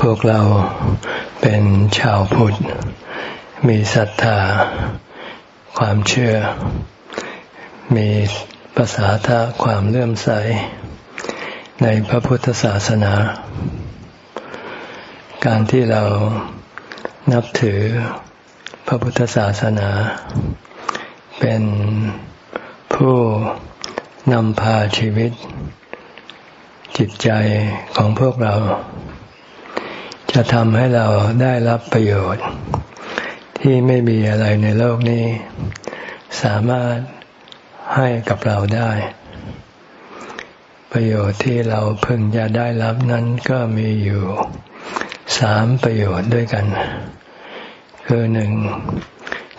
พวกเราเป็นชาวพุทธ มีศรัทธา ความเชื่อ มีภาษาทะความเลื่อมใส ในพระพุทธศาสนา การที่เรานับถือพระพุทธศาสนา เป็นผู้นำพาชีวิต จิตใจของพวกเรา จะทำให้เราได้รับประโยชน์ ที่ไม่มีอะไรในโลกนี้ สามารถให้กับเราได้ ประโยชน์ที่เราพึงจะได้รับนั้นก็มีอยู่สามประโยชน์ด้วยกัน คือหนึ่ง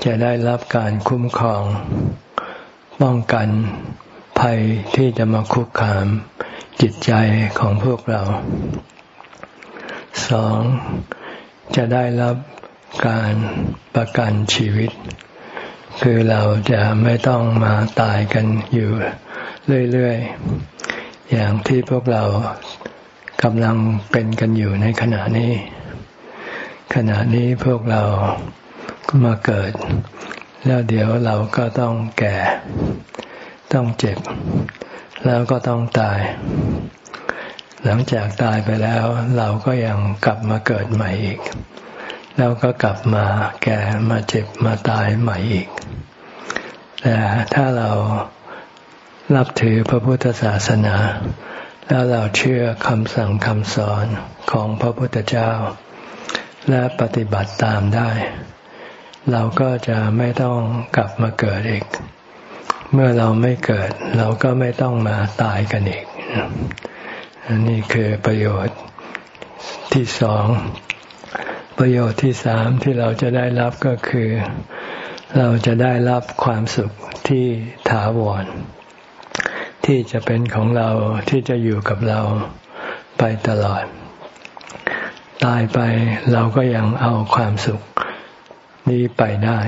จะได้รับการคุ้มครอง ป้องกันภัยที่จะมาคุกคามจิตใจของพวกเรา สองจะได้รับการประกันชีวิต คือเราจะไม่ต้องมาตายกันอยู่เรื่อยๆ อย่างที่พวกเรากำลังเป็นกันอยู่ในขณะนี้ ขณะนี้พวกเรามาเกิด แล้วเดี๋ยวเราก็ต้องแก่ ต้องเจ็บ แล้วก็ต้องตาย หลังจากตายไปแล้วเราก็ยังกลับมาเกิดใหม่อีก แล้วก็กลับมาแก่มาเจ็บมาตายใหม่อีก แต่ถ้าเรารับถือพระพุทธศาสนา แล้วเราเชื่อคำสั่งคำสอนของพระพุทธเจ้า และปฏิบัติตามได้ เราก็จะไม่ต้องกลับมาเกิดอีก เมื่อเราไม่เกิด เราก็ไม่ต้องมาตายกันอีก นี่คือประโยชน์ที่สอง ประโยชน์ที่สามที่เราจะได้รับก็คือ เราจะได้รับความสุขที่ถาวร ที่จะเป็นของเราที่จะอยู่กับเราไปตลอด ตายไปเราก็ยังเอาความสุขนี้ไปได้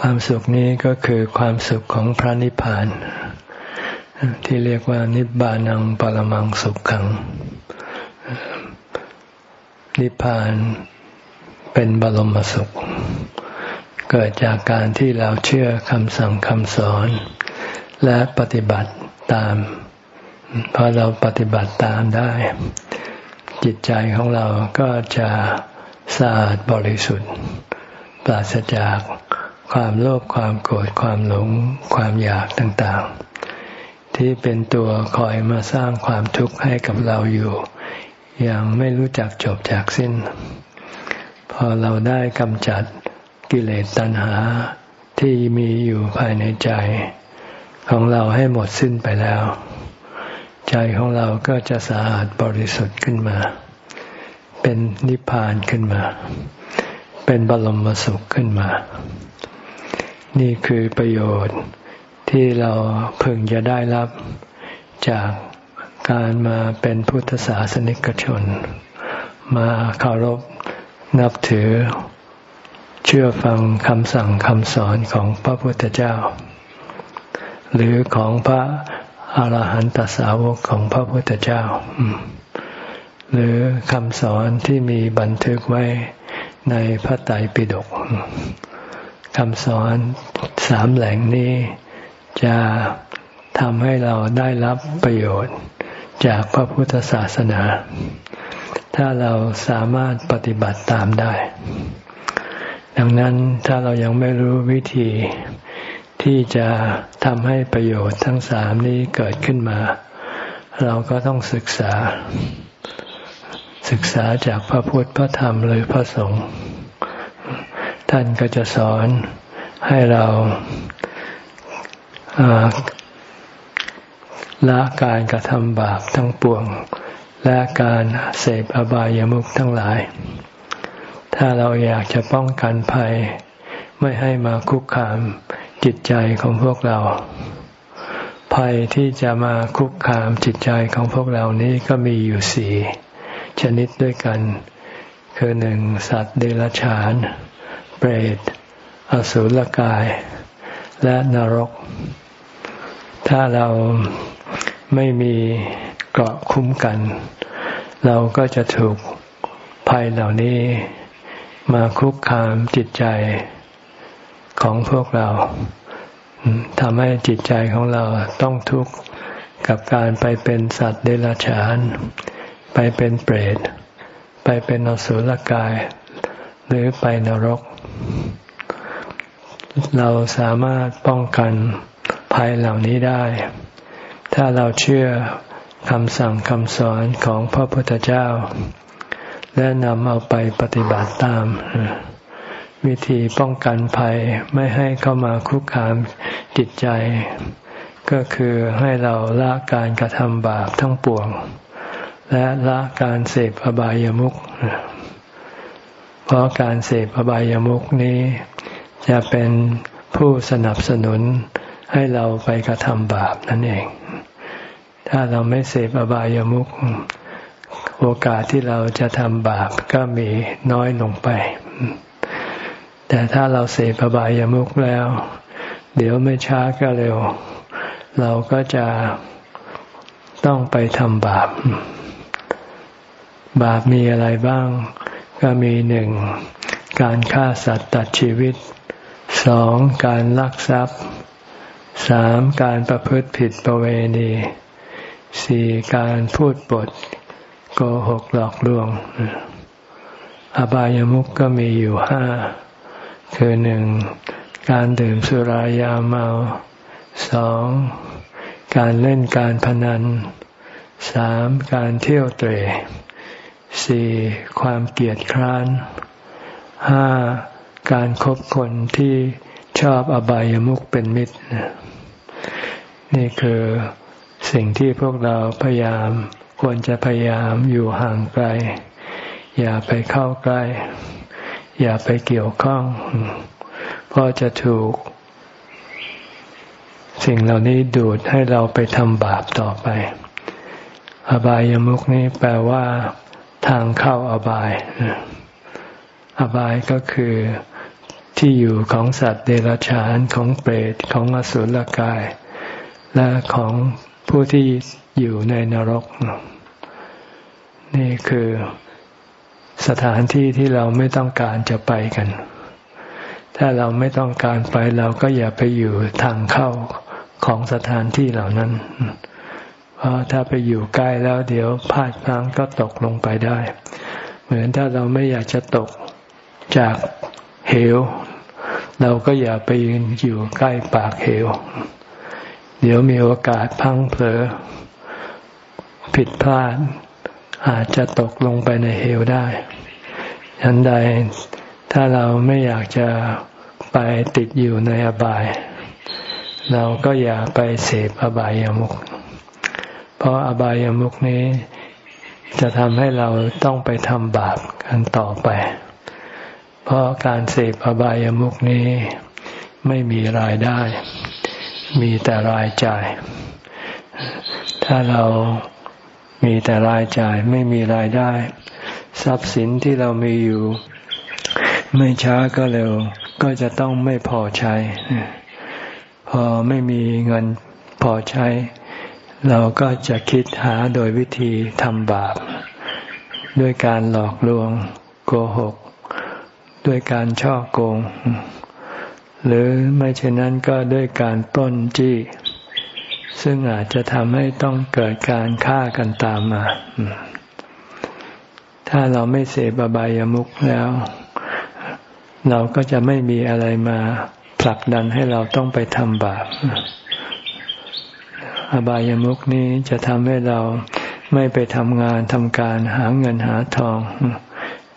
ความสุขนี้ก็คือความสุขของพระนิพพาน ที่เรียกว่านิบานังปรมังสุขขัง นิพพานเป็นบรมสุข เกิดจากการที่เราเชื่อคำสั่งคำสอน และปฏิบัติตามพอเราปฏิบัติตามได้ จิตใจของเราก็จะสะอาดบริสุทธิ์ ปราศจากความโลภความโกรธความหลงความอยากต่างๆ ที่เป็นตัวคอยมาสร้างความทุกข์ให้กับเราอยู่ อย่างไม่รู้จักจบจากสิ้น พอเราได้กำจัดกิเลสตัณหาที่มีอยู่ภายในใจ ของเราให้หมดสิ้นไปแล้ว ใจของเราก็จะสะอาดบริสุทธิ์ขึ้นมา เป็นนิพพานขึ้นมา เป็นบรมสุขขึ้นมา นี่คือประโยชน์ ที่เราพึงจะได้รับจากการมาเป็นพุทธศาสนิกชน มาเคารพนับถือ เชื่อฟังคำสั่งคำสอนของพระพุทธเจ้า หรือของพระอาหารหันตสาวกของพระพุทธเจ้า หรือคำสอนที่มีบันทึกไว้ในพระไตรปิฎกคำสอนสามแหล่งนี้ จะทำให้เราได้รับประโยชน์จากพระพุทธศาสนา ถ้าเราสามารถปฏิบัติตามได้ ดังนั้นถ้าเรายังไม่รู้วิธีที่จะทำให้ประโยชน์ทั้งสามนี้เกิดขึ้นมา เราก็ต้องศึกษา ศึกษาจากพระพุทธพระธรรมหรือพระสงฆ์ท่านก็จะสอนให้เรา ละการกระทำบาปทั้งปวง และการเสพอบายามุขทั้งหลาย ถ้าเราอยากจะป้องกันภัย ไม่ให้มาคุกคามจิตใจของพวกเรา ภัยที่จะมาคุกคามจิตใจของพวกเรานี้ก็มีอยู่สี่ชนิดด้วยกัน คือหนึ่งสัตว์เดรัจฉาน เปรต อสุรกาย และนรก ถ้าเราไม่มีเกราะคุ้มกัน เราก็จะถูกภัยเหล่านี้มาคุกคามจิตใจของพวกเราทำให้จิตใจของเราต้องทุกข์กับการไปเป็นสัตว์เดรัจฉาน ไปเป็นเปรต ไปเป็นอสุรกาย หรือไปนรก เราสามารถป้องกัน ภัยเหล่านี้ได้ ถ้าเราเชื่อคำสั่งคำสอนของพระพุทธเจ้า และนำเอาไปปฏิบัติตาม วิธีป้องกันภัยไม่ให้เข้ามาคุกคามจิตใจ ก็คือให้เราละการกระทำบาปทั้งปวง และละการเสพอบายามุขเพราะการเสพอบายามุขนี้ จะเป็นผู้สนับสนุน ให้เราไปกระทำบาปนั่นเอง ถ้าเราไม่เสพอบายามุขโอกาสที่เราจะทำบาปก็มีน้อยลงไป แต่ถ้าเราเสพอบายามุขแล้ว เดี๋ยวไม่ช้าก็เร็ว เราก็จะต้องไปทำบาป บาปมีอะไรบ้าง ก็มีหนึ่งการฆ่าสัตว์ตัดชีวิตสองการลักทรัพย์ สามการประพฤติผิดประเวณีสี่การพูดปดโกหกหลอกลวง อบายามุขก็มีอยู่ห้าคือหนึ่งการดื่มสุรายาเมาสองการเล่นการพนันสามการเที่ยวเตะสี่ความเกียดคร้านห้าการครบคนที่ ชอบอบายามุขเป็นมิตร นี่คือสิ่งที่พวกเราพยายามควรจะพยายามอยู่ห่างไกล อย่าไปเข้าใกล้ อย่าไปเกี่ยวข้องเพราะจะถูก สิ่งเหล่านี้ดูดให้เราไปทำบาปต่อไป อบายามุกนี้แปลว่า ทางเข้าอบาย อบายก็คือ ที่อยู่ของสัตว์เดรัจฉานของเปรตของอสุรกาย และของผู้ที่อยู่ในนรก นี่คือสถานที่ที่เราไม่ต้องการจะไปกัน ถ้าเราไม่ต้องการไปเราก็อย่าไปอยู่ทางเข้าของสถานที่เหล่านั้น เพราะถ้าไปอยู่ใกล้แล้วเดี๋ยวพลาดพลั้งก็ตกลงไปได้ เหมือนถ้าเราไม่อยากจะตกจาก เหว เราก็อย่าไปยืนอยู่ใกล้ปากเหว เดี๋ยวมีโอกาสพังเผลอ ผิดพลาด อาจจะตกลงไปในเหวได้ฉันใดถ้าเราไม่อยากจะไปติดอยู่ในอบาย เราก็อย่าไปเสพอบายามุขเพราะอบายามุขนี้จะทำให้เราต้องไปทำบาปกันต่อไป เพราะการเสพอบายามุขนี้ไม่มีรายได้ มีแต่รายจ่าย ถ้าเรามีแต่รายจ่ายไม่มีรายได้ ทรัพย์สินที่เรามีอยู่ ไม่ช้าก็เร็ว ก็จะต้องไม่พอใช้ พอไม่มีเงินพอใช้ เราก็จะคิดหาโดยวิธีทำบาป ด้วยการหลอกลวงโกหก ด้วยการช่อโกง หรือไม่เช่นนั้นก็ด้วยการปล้นจี้ ซึ่งอาจจะทำให้ต้องเกิดการฆ่ากันตามมา ถ้าเราไม่เสพอบายามุขแล้ว เราก็จะไม่มีอะไรมาผลักดันให้เราต้องไปทำบาป อบายามุขนี้จะทำให้เราไม่ไปทำงานทำการหาเงินหาทอง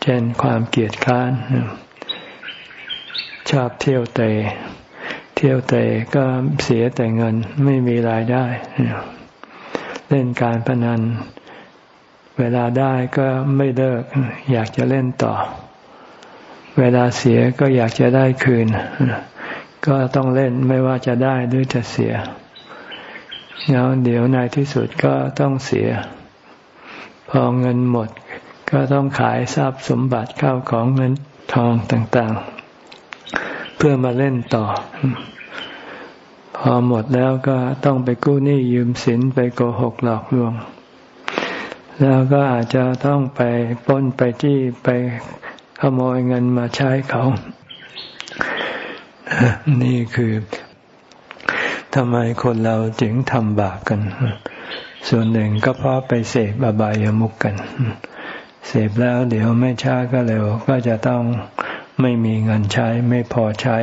เช่นความเกียดค้าน ชอบเที่ยวเตะเที่ยวเตะก็เสียแต่เงินไม่มีรายได้ เล่นการพนัน เวลาได้ก็ไม่เลิก อยากจะเล่นต่อ เวลาเสียก็อยากจะได้คืน ก็ต้องเล่นไม่ว่าจะได้หรือจะเสียแล้วเดี๋ยวในที่สุดก็ต้องเสีย พอเงินหมด ก็ต้องขายทรัพย์สมบัติเข้าของเงินทองต่าง ๆ เพื่อมาเล่นต่อ พอหมดแล้วก็ต้องไปกู้หนี้ยืมสินไปโกหกหลอกลวง แล้วก็อาจจะต้องไปป้นไปจี้ไปขโมยเงินมาใช้เขา นี่คือทำไมคนเราจึงทำบาปกัน ส่วนหนึ่งก็เพราะไปเสพอบายามุกกัน เสพแล้วเดี๋ยวไม่ช้าก็เร็ว ก็จะต้องไม่มีเงินใช้ไม่พอใช้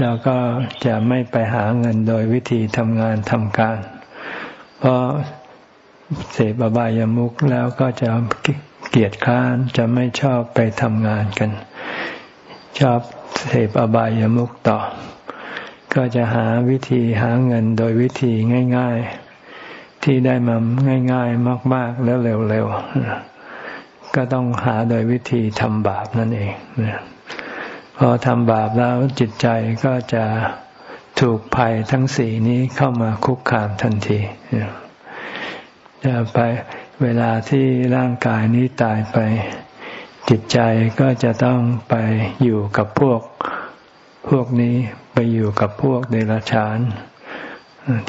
แล้วก็จะไม่ไปหาเงินโดยวิธีทำงานทำการ เพราะเสพอบายามุกแล้วก็จะเกียดค้านจะไม่ชอบไปทำงานกัน ชอบเสพอบายามุกต่อ ก็จะหาวิธีหาเงินโดยวิธีง่าย ๆ ที่ได้มาง่ายๆ มาก ๆ แล้วเร็วๆ ก็ต้องหาโดยวิธีทำบาปนั่นเองพอทำบาปแล้วจิตใจก็จะถูกภัยทั้งสี่นี้เข้ามาคุกคามทันทีจะไปเวลาที่ร่างกายนี้ตายไป จิตใจก็จะต้องไปอยู่กับพวกพวกนี้ไปอยู่กับพวกเดรัจฉาน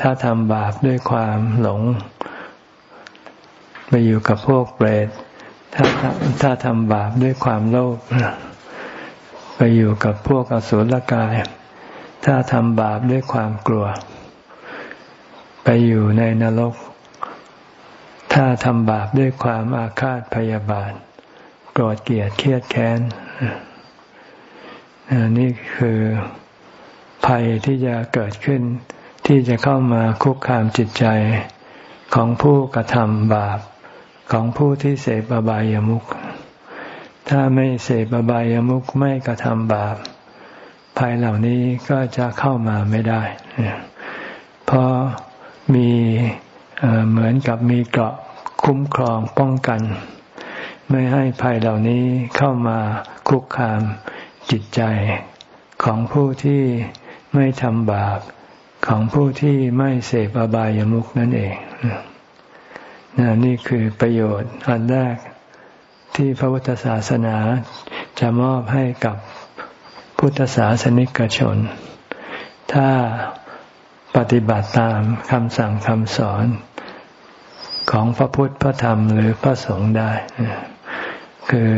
ถ้าทำบาปด้วยความหลง ไปอยู่กับพวกเปรตถ้าถ้าทำบาปด้วยความโลภไปอยู่กับพวกอสุรกาย ถ้าทำบาปด้วยความกลัว ไปอยู่ในนรก ถ้าทำบาปด้วยความอาฆาตพยาบาทโกรธเกลียดเครียดแค้นนี่คือภัยที่จะเกิดขึ้น ที่จะเข้ามาคุกคามจิตใจของผู้กระทำบาปของผู้ที่เสพอบายามุข ถ้าไม่เสพอบายามุขไม่กระทำบาป ภัยเหล่านี้ก็จะเข้ามาไม่ได้ เพราะมีเหมือนกับมีเกราะคุ้มครองป้องกัน ไม่ให้ภัยเหล่านี้เข้ามาคุกคามจิตใจของผู้ที่ไม่ทำบาป ของผู้ที่ไม่เสพอบายามุขนั่นเองนนี่คือประโยชน์อันแรกที่พระพุทธศาสนาจะมอบให้กับพุทธศาสนิกชน ถ้าปฏิบัติตามคำสั่งคำสอนของพระพุทธพระธรรมหรือพระสงฆ์ได้ คือ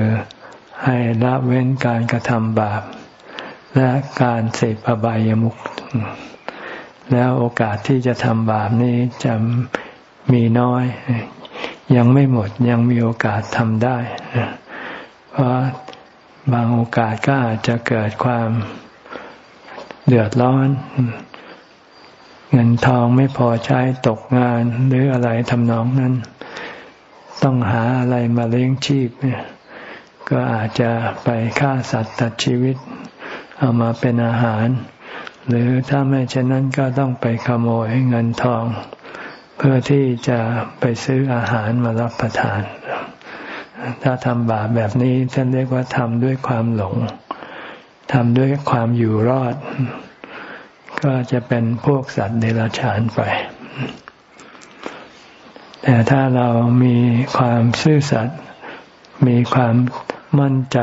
ให้ละเว้นการกระทำบาป และการเสพอบายามุข แล้วโอกาสที่จะทำบาปนี้จะมีน้อย ยังไม่หมดยังมีโอกาสทำได้ เพราะบางโอกาสก็อาจจะเกิดความเดือดร้อน เงินทองไม่พอใช้ตกงานหรืออะไรทำนองนั้น ต้องหาอะไรมาเลี้ยงชีพเนี่ยก็อาจจะไปฆ่าสัตว์ตัดชีวิต เอามาเป็นอาหาร หรือถ้าไม่เช่นนั้นก็ต้องไปขโมยเงินทอง เพื่อที่จะไปซื้ออาหารมารับประทาน ถ้าทำบาปแบบนี้ท่านเรียกว่าทำด้วยความหลงทำด้วยความอยู่รอด ก็จะเป็นพวกสัตว์เดรัจฉานไป แต่ถ้าเรามีความซื่อสัตย์มีความมั่นใจ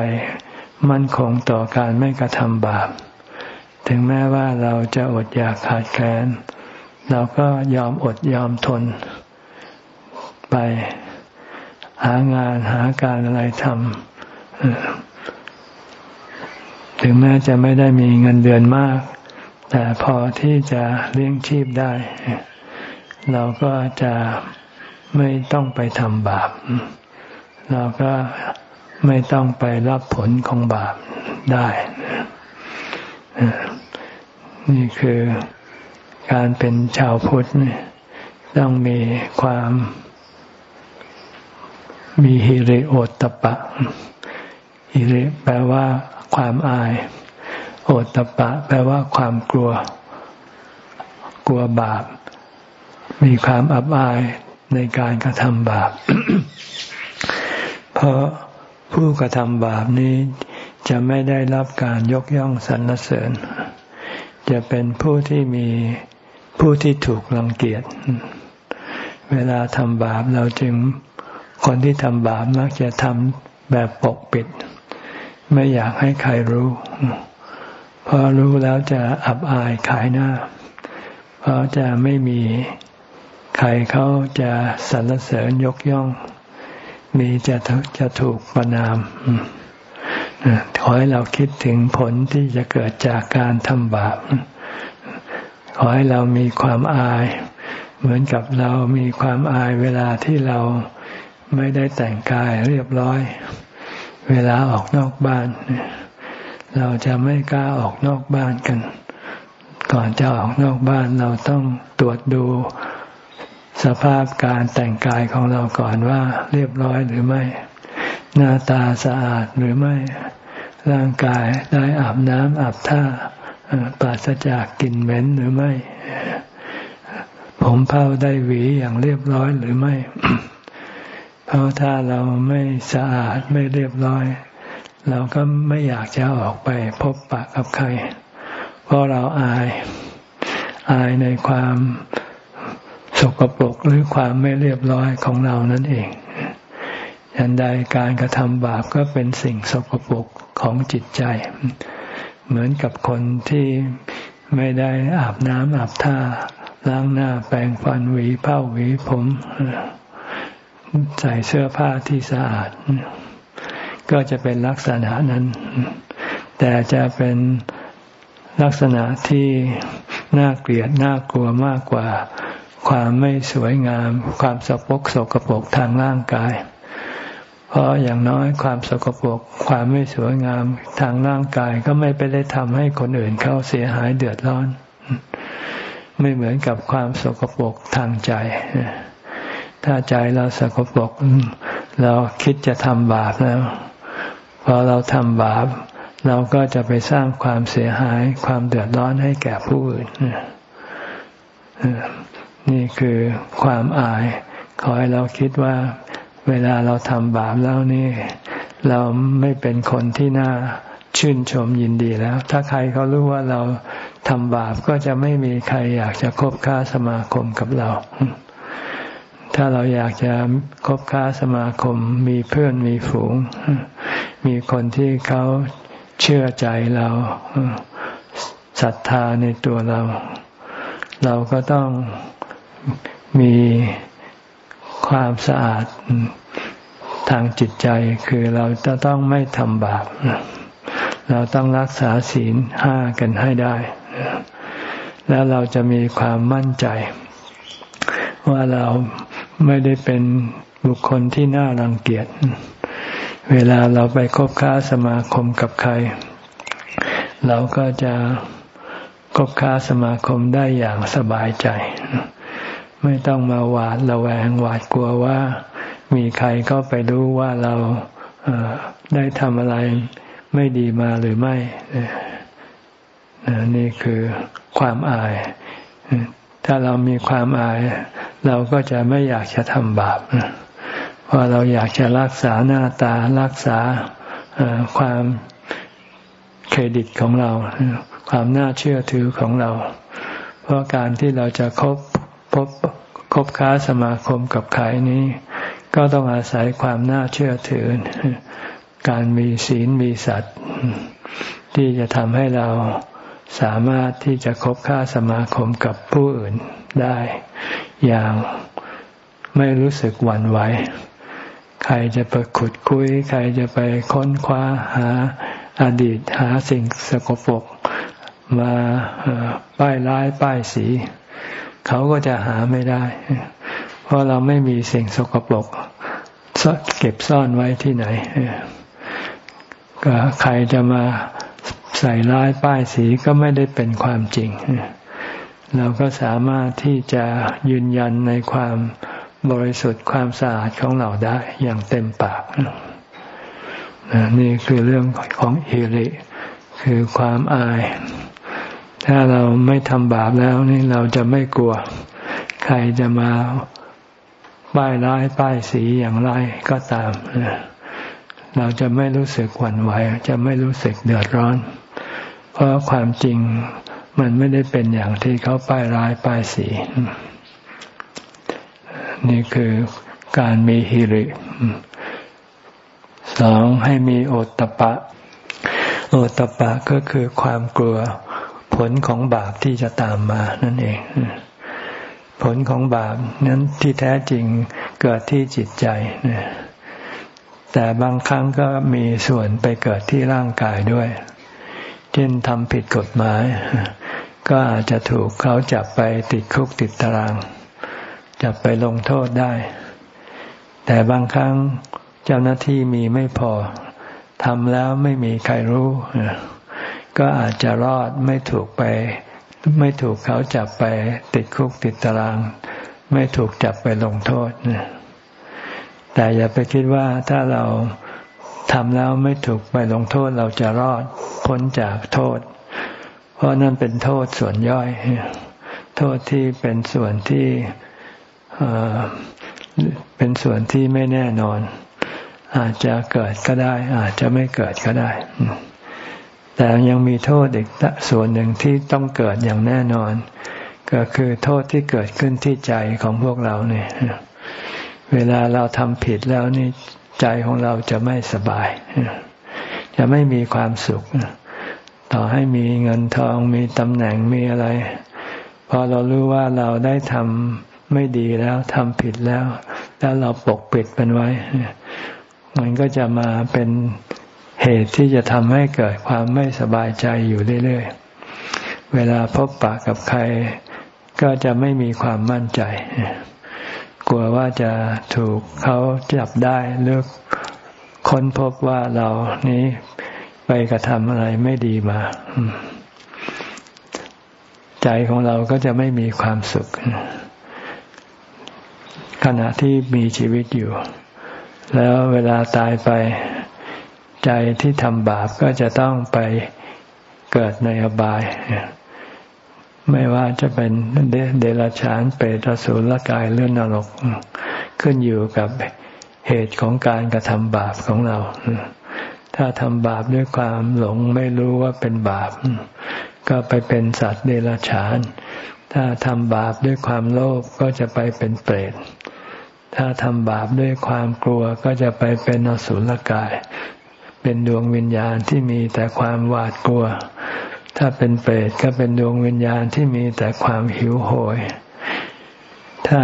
มั่นคงต่อการไม่กระทำบาป ถึงแม้ว่าเราจะอดอยากขาดแคลนเราก็ยอมอดยอมทน ไปหางานหาการอะไรทำถึงแม้จะไม่ได้มีเงินเดือนมาก แต่พอที่จะเลี้ยงชีพได้ เราก็จะไม่ต้องไปทำบาป เราก็ไม่ต้องไปรับผลของบาปได้ นี่คือการเป็นชาวพุทธต้องมีความมีฮิริโอตปะฮิริแปลว่าความอาย โอตตปะ แปลว่าความกลัว กลัวบาป มีความอับอายในการกระทำบาป เพราะผู้กระทำบาปนี้ จะไม่ได้รับการยกย่องสรรเสริญ จะเป็นผู้ที่มีผู้ที่ถูกรังเกียจ เวลาทำบาปเราจึงคนที่ทำบาปมักจะทำแบบปกปิด ไม่อยากให้ใครรู้พอรู้แล้วจะอับอายขายหน้า เพราะจะไม่มีใครเขาจะสรรเสริญยกย่อง มีจะจะถูกประนาม ขอให้เราคิดถึงผลที่จะเกิดจากการทำบาป ขอให้เรามีความอาย เหมือนกับเรามีความอายเวลาที่เราไม่ได้แต่งกายเรียบร้อย เวลาออกนอกบ้าน เราจะไม่กล้าออกนอกบ้านกัน ก่อนจะออกนอกบ้านเราต้องตรวจดูสภาพการแต่งกายของเราก่อนว่าเรียบร้อยหรือไม่ หน้าตาสะอาดหรือไม่ ร่างกายได้อาบน้ำอาบท่าปราศจากกลิ่นเหม็นหรือไม่ ผมเผ้าได้หวีอย่างเรียบร้อยหรือไม่ เพราะถ้าเราไม่สะอาดไม่เรียบร้อย เราก็ไม่อยากจะออกไปพบปะกับใคร เพราะเราอายอายในความสกปรกหรือความไม่เรียบร้อยของเรานั่นเอง ยันใดการกระทำบาปก็เป็นสิ่งสกปรกของจิตใจ เหมือนกับคนที่ไม่ได้อาบน้ำอาบท่า ล้างหน้าแปรงฟันหวีเผ้าหวีผม ใส่เสื้อผ้าที่สะอาด ก็จะเป็นลักษณะนั้น แต่จะเป็นลักษณะที่น่าเกลียดน่ากลัวมากกว่า ความไม่สวยงาม ความสกปรกสกปรกทางร่างกาย เพราะอย่างน้อยความสกปรกความไม่สวยงามทางร่างกายก็ไม่ไปได้ทำให้คนอื่นเขาเสียหายเดือดร้อน ไม่เหมือนกับความสกปรกทางใจ ถ้าใจเราสกปรกเราคิดจะทำบาปแล้วพอเราทำบาป เราก็จะไปสร้างความเสียหาย ความเดือดร้อนให้แก่ผู้อื่น นี่คือความอาย ขอให้เราคิดว่า เวลาเราทำบาปแล้วนี่ เราไม่เป็นคนที่น่าชื่นชมยินดีแล้ว ถ้าใครเขารู้ว่าเราทำบาปก็จะไม่มีใครอยากจะคบค้าสมาคมกับเรา ถ้าเราอยากจะคบค้าสมาคม มีเพื่อนมีฝูง มีคนที่เขาเชื่อใจเราศรัทธาในตัวเรา เราก็ต้องมี ความสะอาดทางจิตใจคือเราจะต้องไม่ทำบาป เราต้องรักษาศีลห้ากันให้ได้ แล้วเราจะมีความมั่นใจ ว่าเราไม่ได้เป็นบุคคลที่น่ารังเกียจ เวลาเราไปคบค้าสมาคมกับใคร เราก็จะคบค้าสมาคมได้อย่างสบายใจ ไม่ต้องมาหวาดระแวงหวาดกลัวว่า มีใครก็ไปรู้ว่าเราได้ทำอะไรไม่ดีมาหรือไม่นี่คือความอาย ถ้าเรามีความอาย เราก็จะไม่อยากจะทำบาปเพราะเราอยากจะรักษาหน้าตารักษาความเครดิตของเรา ความน่าเชื่อถือของเรา เพราะการที่เราจะคบ พบคบค้าสมาคมกับใครนี้ ก็ต้องอาศัยความน่าเชื่อถือ การมีศีลมีสัตว์ ที่จะทำให้เราสามารถที่จะคบค้าสมาคมกับผู้อื่นได้ อย่างไม่รู้สึกหวั่นไหว ใครจะไปขุดคุย ใครจะไปค้นคว้าหาอดีตหาสิ่งสกปรกมาป้ายร้ายป้ายสี เขาก็จะหาไม่ได้ เพราะเราไม่มีสิ่งสกปรกเก็บซ่อนไว้ที่ไหนก็ใครจะมาใส่ร้ายป้ายสีก็ไม่ได้เป็นความจริง เราก็สามารถที่จะยืนยันในความบริสุทธิ์ความสะอาดของเราได้อย่างเต็มปาก นี่คือเรื่องของเฮริคือความอาย ถ้าเราไม่ทำบาปแล้วนี่เราจะไม่กลัว ใครจะมาป้ายร้ายป้ายสีอย่างไรก็ตาม เราจะไม่รู้สึกหวั่นไหว จะไม่รู้สึกเดือดร้อน เพราะความจริงมันไม่ได้เป็นอย่างที่เขาป้ายร้ายป้ายสี นี่คือการมีฮิริสองให้มีโอตตะปะ โอตตะปะก็คือความกลัว ผลของบาปที่จะตามมานั่นเอง ผลของบาปนั้นที่แท้จริงเกิดที่จิตใจ แต่บางครั้งก็มีส่วนไปเกิดที่ร่างกายด้วย เช่นทำผิดกฎหมาย ก็อาจจะถูกเขาจับไปติดคุกติดตาราง จับไปลงโทษได้ แต่บางครั้งเจ้าหน้าที่มีไม่พอทำแล้วไม่มีใครรู้ ก็อาจจะรอดไม่ถูกไป ไม่ถูกเขาจับไปติดคุกติดตาราง ไม่ถูกจับไปลงโทษแต่อย่าไปคิดว่าถ้าเราทำแล้วไม่ถูกไปลงโทษเราจะรอดพ้นจากโทษ เพราะนั่นเป็นโทษส่วนย่อย โทษที่เป็นส่วนที่เป็นส่วนที่ไม่แน่นอน อาจจะเกิดก็ได้ อาจจะไม่เกิดก็ได้ แต่ยังมีโทษอีกส่วนหนึ่งที่ต้องเกิดอย่างแน่นอน ก็คือโทษที่เกิดขึ้นที่ใจของพวกเราเนี่ยเวลาเราทำผิดแล้วนี่ใจของเราจะไม่สบาย จะไม่มีความสุข ต่อให้มีเงินทองมีตำแหน่งมีอะไร พอเรารู้ว่าเราได้ทำไม่ดีแล้วทำผิดแล้ว แล้วเราปกปิดมันไว้ มันก็จะมาเป็น เหตุที่จะทำให้เกิดความไม่สบายใจอยู่เรื่อยๆ เวลาพบปะกับใคร ก็จะไม่มีความมั่นใจ กลัวว่าจะถูกเขาจับได้หรือค้นพบว่าเรานี้ไปกระทำอะไรไม่ดีมา ใจของเราก็จะไม่มีความสุข ขณะที่มีชีวิตอยู่ แล้วเวลาตายไป ใจที่ทำบาปก็จะต้องไปเกิดในอบาย ไม่ว่าจะเป็นเดรัจฉานเปรตสุรกายเลื่อนนรก ขึ้นอยู่กับเหตุของการกระทำบาปของเรา ถ้าทำบาปด้วยความหลงไม่รู้ว่าเป็นบาป ก็ไปเป็นสัตว์เดรัจฉาน ถ้าทำบาปด้วยความโลภก็จะไปเป็นเปรตถ้าทำบาปด้วยความกลัวก็จะไปเป็นอสุรกาย เป็นดวงวิญญาณที่มีแต่ความหวาดกลัว ถ้าเป็นเปรตก็เป็นดวงวิญญาณที่มีแต่ความหิวโหย ถ้า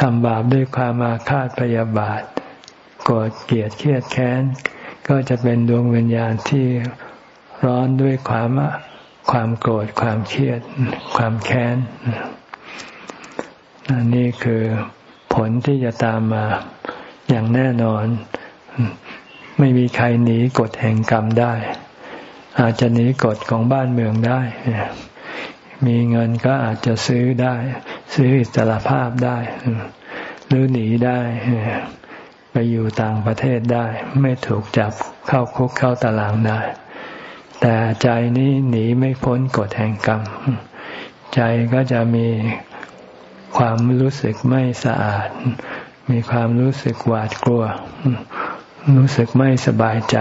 ทำบาปด้วยความอาฆาตพยาบาทโกรธเกลียดเครียดแค้น ก็จะเป็นดวงวิญญาณที่ร้อนด้วยความความโกรธความเครียด ความแค้นนี่คือผลที่จะตามมาอย่างแน่นอน ไม่มีใครหนีกฎแห่งกรรมได้ อาจจะหนีกฎของบ้านเมืองได้ มีเงินก็อาจจะซื้อได้ ซื้ออิสรภาพได้ หรือหนีได้ ไปอยู่ต่างประเทศได้ ไม่ถูกจับเข้าคุกเข้าตารางได้ แต่ใจนี้หนีไม่พ้นกฎแห่งกรรม ใจก็จะมีความรู้สึกไม่สะอาด มีความรู้สึกหวาดกลัว รู้สึกไม่สบายใจ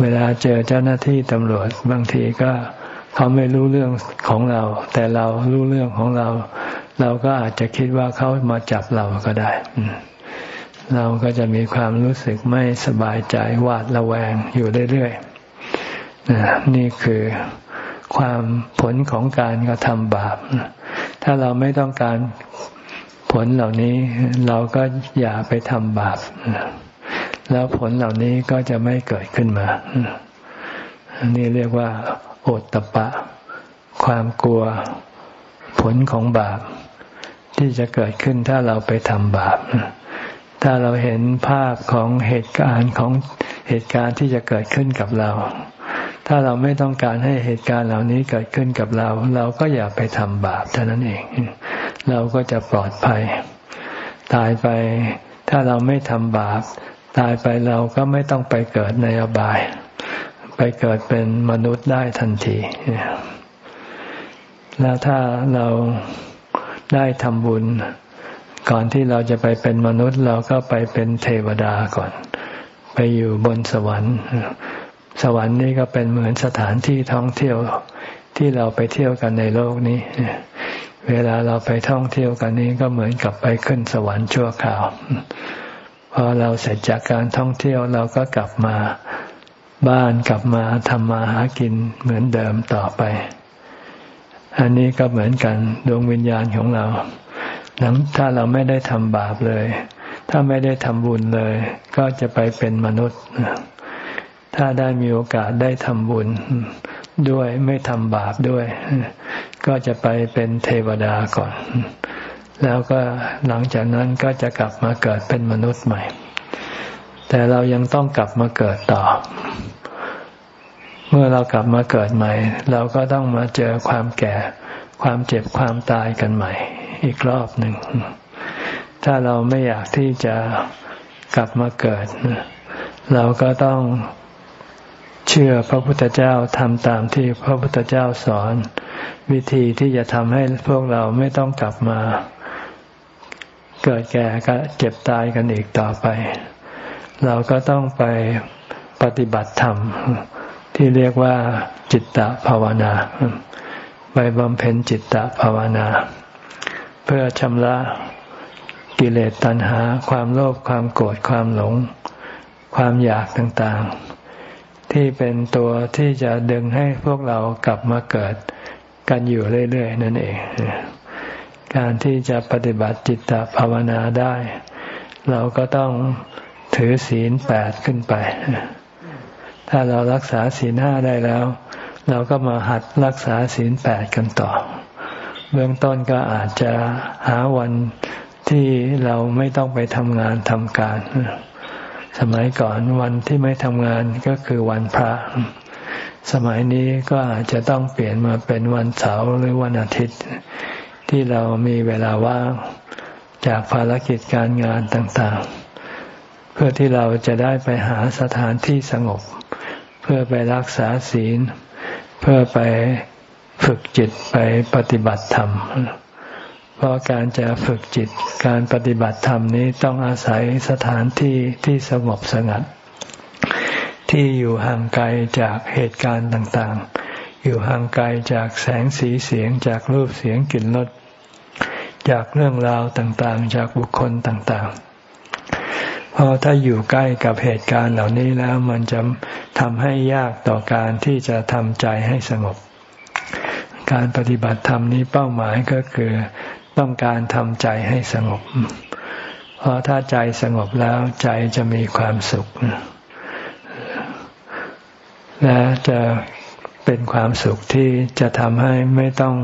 เวลาเจอเจ้าหน้าที่ตำรวจบางทีก็เขาไม่รู้เรื่องของเรา แต่เรารู้เรื่องของเรา เราก็อาจจะคิดว่าเขามาจับเราก็ได้ เราก็จะมีความรู้สึกไม่สบายใจหวาดระแวงอยู่เรื่อยๆนี่คือความผลของการกระทำบาปถ้าเราไม่ต้องการ ผลเหล่านี้เราก็อย่าไปทำบาปแล้วผลเหล่านี้ก็จะไม่เกิดขึ้นมานี่เรียกว่า โอตตะปะ ความกลัวผลของบาป ที่จะเกิดขึ้นถ้าเราไปทำบาป ถ้าเราเห็นภาพของเหตุการณ์ของเหตุการณ์ที่จะเกิดขึ้นกับเรา ถ้าเราไม่ต้องการให้เหตุการณ์เหล่านี้เกิดขึ้นกับเรา เราก็อย่าไปทำบาปเท่านั้นเอง เราก็จะปลอดภัย ตายไปถ้าเราไม่ทำบาป ตายไปเราก็ไม่ต้องไปเกิดในอบาย ไปเกิดเป็นมนุษย์ได้ทันที แล้วถ้าเราได้ทำบุญ ก่อนที่เราจะไปเป็นมนุษย์ เราก็ไปเป็นเทวดาก่อน ไปอยู่บนสวรรค์ สวรรค์นี่ก็เป็นเหมือนสถานที่ท่องเที่ยวที่เราไปเที่ยวกันในโลกนี้ เวลาเราไปท่องเที่ยวกันนี้ก็เหมือนกับไปขึ้นสวรรค์ชั่วคราวพอเราเสร็จจากการท่องเที่ยวเราก็กลับมาบ้านกลับมาทำมาหากินเหมือนเดิมต่อไป อันนี้ก็เหมือนกันดวงวิญญาณของเราถ้าเราไม่ได้ทำบาปเลย ถ้าไม่ได้ทำบุญเลย ก็จะไปเป็นมนุษย์ ถ้าได้มีโอกาสได้ทำบุญด้วยไม่ทำบาปด้วย ก็จะไปเป็นเทวดาก่อน แล้วก็หลังจากนั้นก็จะกลับมาเกิดเป็นมนุษย์ใหม่ แต่เรายังต้องกลับมาเกิดต่อ เมื่อเรากลับมาเกิดใหม่ เราก็ต้องมาเจอความแก่ ความเจ็บความตายกันใหม่ อีกรอบหนึ่ง ถ้าเราไม่อยากที่จะกลับมาเกิด เราก็ต้อง เชื่อพระพุทธเจ้าทำตามที่พระพุทธเจ้าสอน วิธีที่จะทำให้พวกเราไม่ต้องกลับมา เกิดแก่ก็เจ็บตายกันอีกต่อไป เราก็ต้องไปปฏิบัติธรรม ที่เรียกว่าจิตตภาวนา ไปบำเพ็ญจิตตภาวนา เพื่อชำระกิเลสตัณหา ความโลภความโกรธความหลง ความอยากต่างๆ ที่เป็นตัวที่จะดึงให้พวกเรากลับมาเกิดกันอยู่เรื่อยๆนั่นเอง การที่จะปฏิบัติจิตตภาวนาได้ เราก็ต้องถือศีลแปดขึ้นไป ถ้าเรารักษาศีลห้าได้แล้ว เราก็มาหัดรักษาศีลแปดกันต่อ เบื้องต้นก็อาจจะหาวันที่เราไม่ต้องไปทำงานทำการ สมัยก่อนวันที่ไม่ทำงานก็คือวันพระ สมัยนี้ก็อาจจะต้องเปลี่ยนมาเป็นวันเสาร์หรือวันอาทิตย์ ที่เรามีเวลาว่างจากภารกิจการงานต่างๆ เพื่อที่เราจะได้ไปหาสถานที่สงบ เพื่อไปรักษาศีล เพื่อไปฝึกจิตไปปฏิบัติธรรม เพราะการจะฝึกจิตการปฏิบัติธรรมนี้ต้องอาศัยสถานที่ที่สงบสงัด ที่อยู่ห่างไกลจากเหตุการณ์ต่างๆ อยู่ห่างไกลจากแสงสีเสียงจากรูปเสียงกลิ่นรสจากเรื่องราวต่างๆ จากบุคคลต่างๆ เพราะถ้าอยู่ใกล้กับเหตุการณ์เหล่านี้แล้วมันจะทำให้ยากต่อการที่จะทำใจให้สงบ การปฏิบัติธรรมนี้เป้าหมายก็คือ ต้องการทำใจให้สงบ เพราะถ้าใจสงบแล้วใจจะมีความสุข และจะเป็นความสุขที่จะทำให้ไม่ต้อง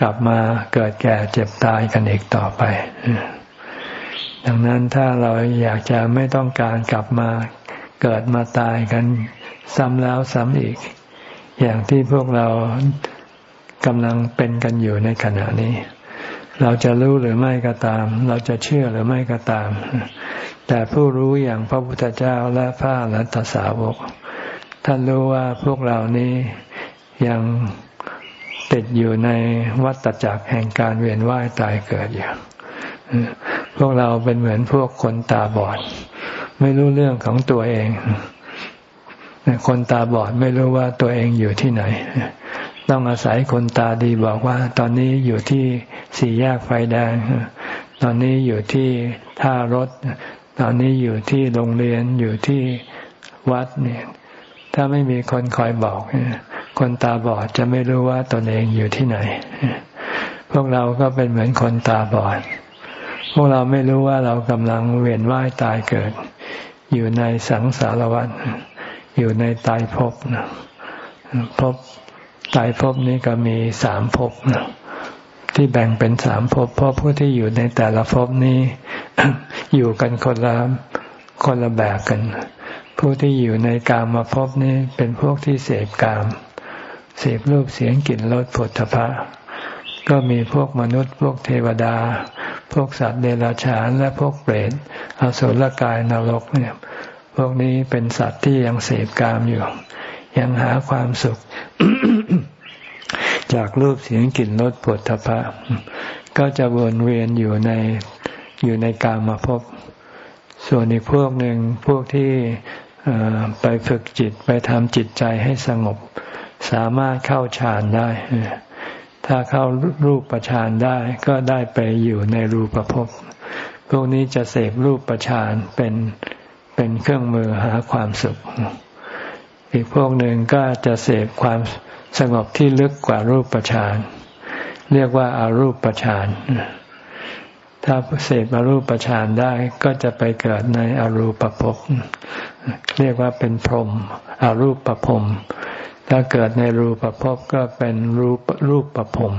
กลับมาเกิดแก่เจ็บตายกันอีกต่อไป ดังนั้นถ้าเราอยากจะไม่ต้องการกลับมาเกิดมาตายกันซ้ำแล้วซ้ำอีก อย่างที่พวกเรากำลังเป็นกันอยู่ในขณะนี้ เราจะรู้หรือไม่ก็ตาม เราจะเชื่อหรือไม่ก็ตาม แต่ผู้รู้อย่างพระพุทธเจ้าและพระลัตสาวก ท่านรู้ว่าพวกเรานี้ยังติดอยู่ในวัฏจักรแห่งการเวียนว่ายตายเกิดอยู่พวกเราเป็นเหมือนพวกคนตาบอด ไม่รู้เรื่องของตัวเองคนตาบอดไม่รู้ว่าตัวเองอยู่ที่ไหน ต้องอาศัยคนตาดีบอกว่า ตอนนี้อยู่ที่สี่แยกไฟแดง ตอนนี้อยู่ที่ท่ารถ ตอนนี้อยู่ที่โรงเรียนอยู่ที่วัดเนี่ยถ้าไม่มีคนคอยบอก คนตาบอดจะไม่รู้ว่าตนเองอยู่ที่ไหน พวกเราก็เป็นเหมือนคนตาบอด พวกเราไม่รู้ว่าเรากำลังเวียนว่ายตายเกิด อยู่ในสังสารวัฏอยู่ในตายภพภพ ตายภพนี้ก็มีสามภพที่แบ่งเป็นสามภพเพราะผู้ที่อยู่ในแต่ละภพนี้ อยู่กันคนละคนละแบบกัน ผู้ที่อยู่ในกามมาภพนี้เป็นพวกที่เสพกาม เสพรูปเสียงกลิ่นรสผลทพะก็มีพวกมนุษย์ พวกเทวดา พวกสัตว์เดรัจฉานและพวกเปรตอสุรกายนรกเนี่ยพวกนี้เป็นสัตว์ที่ยังเสพกามอยู่ ยังหาความสุข จากรูปเสียงกลิ่นรสปวดทพะ ก็จะวนเวียนอยู่ในอยู่ในกามาพบ ส่วนอีกพวกหนึ่งพวกที่ไปฝึกจิตไปทำจิตใจให้สงบ สามารถเข้าฌานได้ ถ้าเข้ารูปประฌานได้ก็ได้ไปอยู่ในรูปภพพวกนี้จะเสพรูปประฌานเป็นเป็นเครื่องมือหาความสุข อีกพวกหนึ่งก็จะเสพความสงบที่ลึกกว่ารูปฌานเรียกว่าอารูปฌานถ้าเสพอรูปฌานได้ก็จะไปเกิดในอรูปภพเรียกว่าเป็นพรหมอรูปภพถ้าเกิดในรูปภพก็เป็นรูปรูปภพ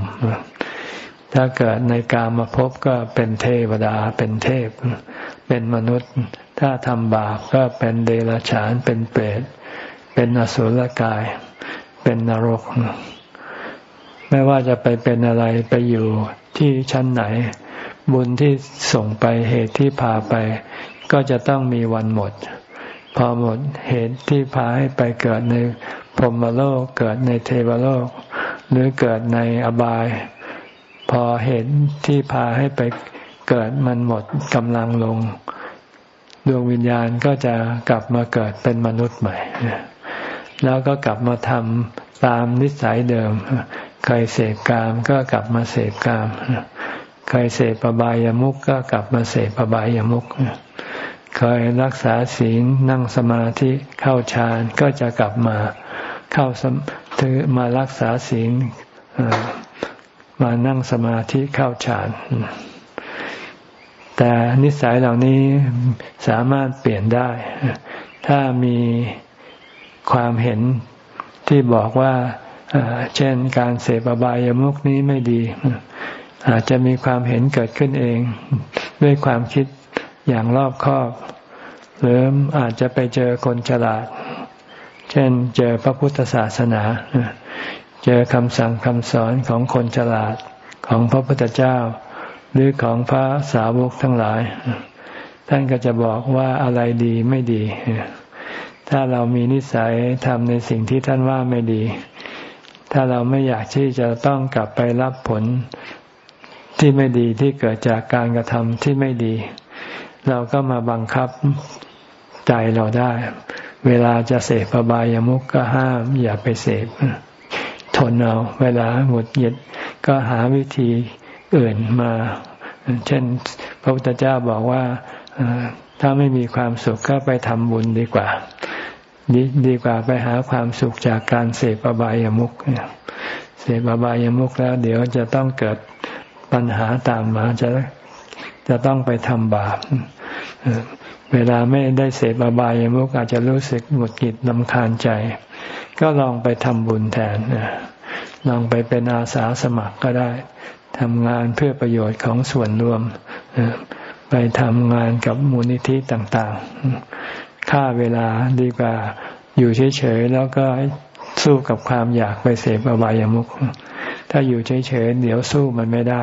ถ้าเกิดในกามภพก็เป็นเทวดาเป็นเทพ เป็นมนุษย์ ถ้าทำบาปก็เป็นเดรัจฉานเป็นเปรต เป็นอสุรกาย เป็นนรก ไม่ว่าจะไปเป็นอะไรไปอยู่ที่ชั้นไหน บุญที่ส่งไปเหตุที่พาไป ก็จะต้องมีวันหมด พอหมดเหตุที่พาให้ไปเกิดในพรหมโลกเกิดในเทวโลก หรือเกิดในอบาย พอเหตุที่พาให้ไปเกิดมันหมดกำลังลงดวงวิญญาณก็จะกลับมาเกิดเป็นมนุษย์ใหม่ แล้วก็กลับมาทำตามนิสัยเดิม เคยเสพกามก็กลับมาเสพกาม เคยเสพปบายามุกก็กลับมาเสพปบายามุก เคยรักษาศีลนั่งสมาธิเข้าฌานก็จะกลับมาเข้าถือมารักษาศีลมานั่งสมาธิเข้าฌาน แต่นิสัยเหล่านี้สามารถเปลี่ยนได้ ถ้ามี ความเห็นที่บอกว่าเช่นการเสพอบายามุกนี้ไม่ดี อาจจะมีความเห็นเกิดขึ้นเอง ด้วยความคิดอย่างรอบคอบ หรืออาจจะไปเจอคนฉลาด เช่นเจอพระพุทธศาสนาเจอคำสั่งคำสอนของคนฉลาดของพระพุทธเจ้า หรือของพระสาวกทั้งหลาย ท่านก็จะบอกว่าอะไรดีไม่ดี ถ้าเรามีนิสัยทำในสิ่งที่ท่านว่าไม่ดี ถ้าเราไม่อยากที่จะต้องกลับไปรับผลที่ไม่ดีที่เกิดจากการกระทำที่ไม่ดี เราก็มาบังคับใจเราได้ เวลาจะเสพอบายามุกก็ห้าม อย่าไปเสพทนเอาเวลาหงุดหงิดก็หาวิธีอื่นมา เช่น พระพุทธเจ้าบอกว่า ถ้าไม่มีความสุขก็ไปทำบุญดีกว่า ดีดีกว่าไปหาความสุขจากการเสพอบายามุขเสพอบายามุขแล้วเดี๋ยวจะต้องเกิดปัญหาตามมาจะจะต้องไปทำบาปเวลาไม่ได้เสพอบายามุขอาจจะรู้สึกหงุดหงิดลำคาญใจ ก็ลองไปทำบุญแทนลองไปเป็นอาสาสมัครก็ได้ทำงานเพื่อประโยชน์ของส่วนรวม ไปทำงานกับมูลนิธิต่างๆค่าเวลาดีกว่าอยู่เฉยๆแล้วก็สู้กับความอยากไปเสพอบายามุขถ้าอยู่เฉยๆเดี๋ยวสู้มันไม่ได้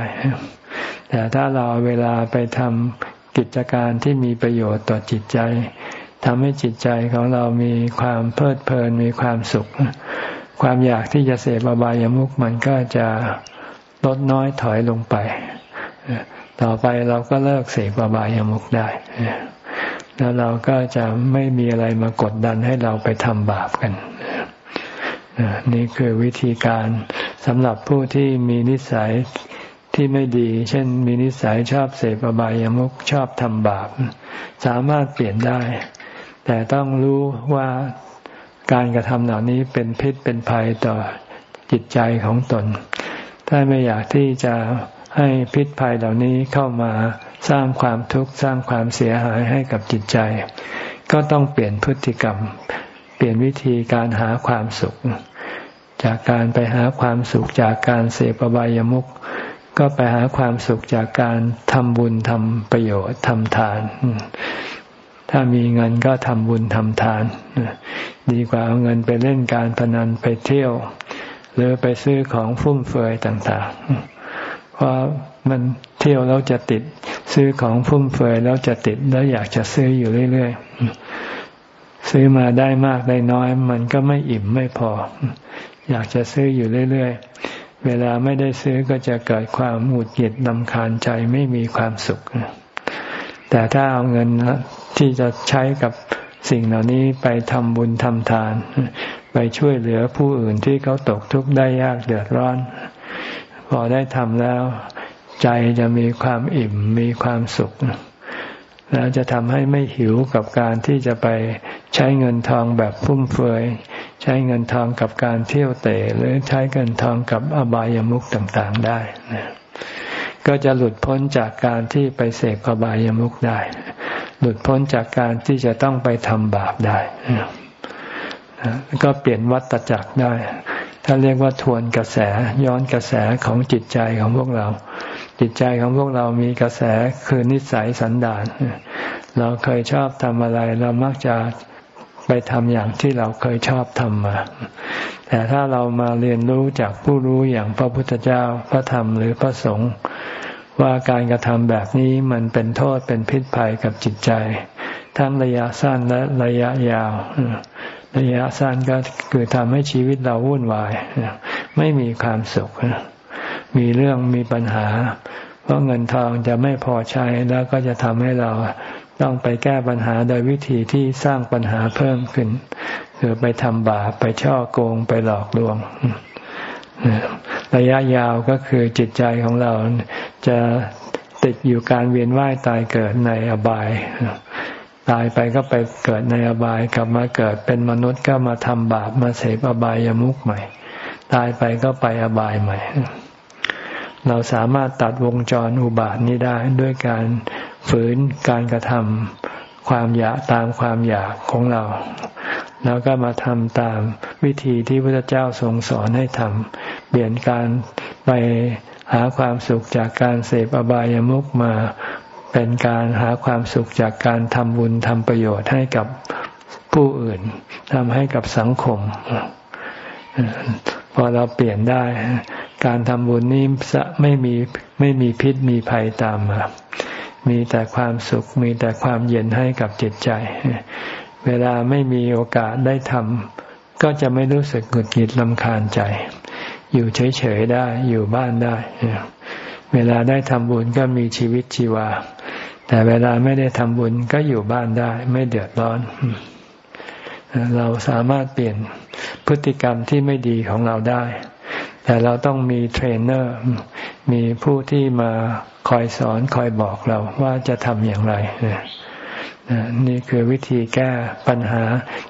แต่ถ้าเราเวลาไปทำกิจการที่มีประโยชน์ต่อจิตใจทำให้จิตใจของเรามีความเพลิดเพลินมีความสุข ความอยากที่จะเสพอบายามุขมันก็จะลดน้อยถอยลงไป ต่อไปเราก็เลิกเสพอบายามุขได้ แล้วเราก็จะไม่มีอะไรมากดดันให้เราไปทำบาปกัน นี่คือวิธีการสำหรับผู้ที่มีนิสัยที่ไม่ดี เช่นมีนิสัยชอบเสพอบายามุขชอบทำบาป สามารถเปลี่ยนได้ แต่ต้องรู้ว่าการกระทำเหล่านี้เป็นพิษเป็นภัยต่อจิตใจของตน ถ้าไม่อยากที่จะ ให้พิษภัยเหล่านี้เข้ามาสร้างความทุกข์สร้างความเสียหายให้กับจิตใจ ก็ต้องเปลี่ยนพฤติกรรม เปลี่ยนวิธีการหาความสุข จากการไปหาความสุขจากการเสพบายามุขก็ไปหาความสุขจากการทำบุญทำประโยชน์ทำทาน ถ้ามีเงินก็ทำบุญทำทาน ดีกว่าเอาเงินไปเล่นการพนันไปเที่ยว หรือไปซื้อของฟุ่มเฟือยต่างๆ พราะมันเที่ยวแล้วจะติด ซื้อของฟุ่มเฟือยแล้วจะติดแล้วอยากจะซื้ออยู่เรื่อยๆซื้อมาได้มากได้น้อย มันก็ไม่อิ่มไม่พอ อยากจะซื้ออยู่เรื่อยๆ เวลาไม่ได้ซื้อก็จะเกิดความหงุดหงิดลำคาญใจไม่มีความสุข แต่ถ้าเอาเงินที่จะใช้กับสิ่งเหล่านี้ไปทำบุญทำทาน ไปช่วยเหลือผู้อื่นที่เขาตกทุกข์ได้ยากเดือดร้อน พอได้ทำแล้ว ใจจะมีความอิ่มมีความสุข แล้วจะทำให้ไม่หิวกับการที่จะไปใช้เงินทองแบบฟุ่มเฟือยใช้เงินทองกับการเที่ยวเตะหรือใช้เงินทองกับอบายามุขต่างๆได้นะก็จะหลุดพ้นจากการที่ไปเสพอบายามุขได้ หลุดพ้นจากการที่จะต้องไปทำบาปได้ก็เปลี่ยนวัฏจักรได้ ถ้านเรียกว่าทวนกระแสย้อนกระแสของจิตใจของพวกเรา จิตใจของพวกเรามีกระแสคือนิสัยสันดาน เราเคยชอบทำอะไร เรามักจะไปทำอย่างที่เราเคยชอบทำมา แต่ถ้าเรามาเรียนรู้จากผู้รู้อย่างพระพุทธเจ้าพระธรรมหรือพระสงฆ์ว่าการกระทำแบบนี้มันเป็นโทษเป็นพิษภัยกับจิตใจ ทั้งระยะสั้นและระยะยาว ระยะสั้นก็คือทำให้ชีวิตเราวุ่นวายไม่มีความสุข มีเรื่องมีปัญหา เพราะเงินทองจะไม่พอใช้แล้วก็จะทำให้เราต้องไปแก้ปัญหาโดยวิธีที่สร้างปัญหาเพิ่มขึ้น คือไปทำบาปไปช่อโกงไปหลอกลวงระยะยาวก็คือจิตใจของเราจะติดอยู่การเวียนว่ายตายเกิดในอบาย ตายไปก็ไปเกิดในอบายกลับมาเกิดเป็นมนุษย์ก็มาทำบาปมาเสพอบายามุขใหม่ ตายไปก็ไปอบายใหม่ เราสามารถตัดวงจรอุบาทนี้ได้ด้วยการฝืนการกระทำความอยากตามความอยากของเรา แล้วก็มาทำตามวิธีที่พระเจ้าทรงสอนให้ทำเปลี่ยนการไปหาความสุขจากการเสพอบายามุขมา เป็นการหาความสุขจากการทำบุญทำประโยชน์ให้กับผู้อื่นทำให้กับสังคม พอเราเปลี่ยนได้ การทำบุญนี้ไม่มีไม่มีพิษมีภัยตามมา มีแต่ความสุขมีแต่ความเย็นให้กับจิตใจ เวลาไม่มีโอกาสได้ทำก็จะไม่รู้สึกหงุดหงิดลำคาญใจ อยู่เฉยๆได้อยู่บ้านได้ เวลาได้ทำบุญก็มีชีวิตชีวา แต่เวลาไม่ได้ทำบุญก็อยู่บ้านได้ ไม่เดือดร้อน เราสามารถเปลี่ยนพฤติกรรมที่ไม่ดีของเราได้ แต่เราต้องมีเทรนเนอร์ มีผู้ที่มาคอยสอนคอยบอกเราว่าจะทำอย่างไรนี่คือวิธีแก้ปัญหา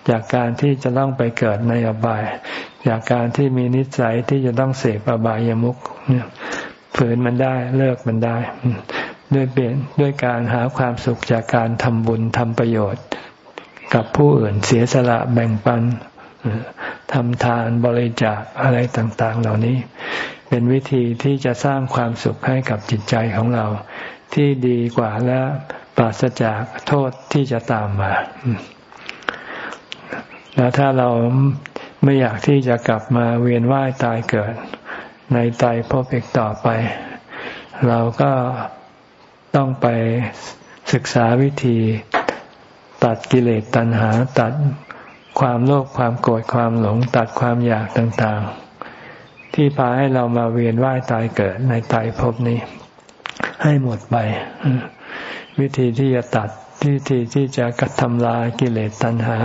จากการที่จะต้องไปเกิดในอบาย จากการที่มีนิสัยที่จะต้องเสพอบายมุข ฝืนมันได้เลิกมันได้ ด้วยเปลี่ยนด้วยการหาความสุขจากการทำบุญทำประโยชน์ กับผู้อื่นเสียสละแบ่งปันทำทานบริจาคอะไรต่าง ๆ เหล่านี้ เป็นวิธีที่จะสร้างความสุขให้กับจิตใจของเรา ที่ดีกว่าและปราศจากโทษที่จะตามมา แล้วถ้าเราไม่อยากที่จะกลับมาเวียนว่ายตายเกิด ในไตภพอีกต่อไป เราก็ต้องไปศึกษาวิธีตัดกิเลสตัณหา ตัดความโลภความโกรธความหลง ตัดความอยากต่างๆ ที่พาให้เรามาเวียนว่ายตายเกิดในตายภพนี้ ให้หมดไป วิธีที่จะตัดวิธีที่จะกระทำลายกิเลสตัณหา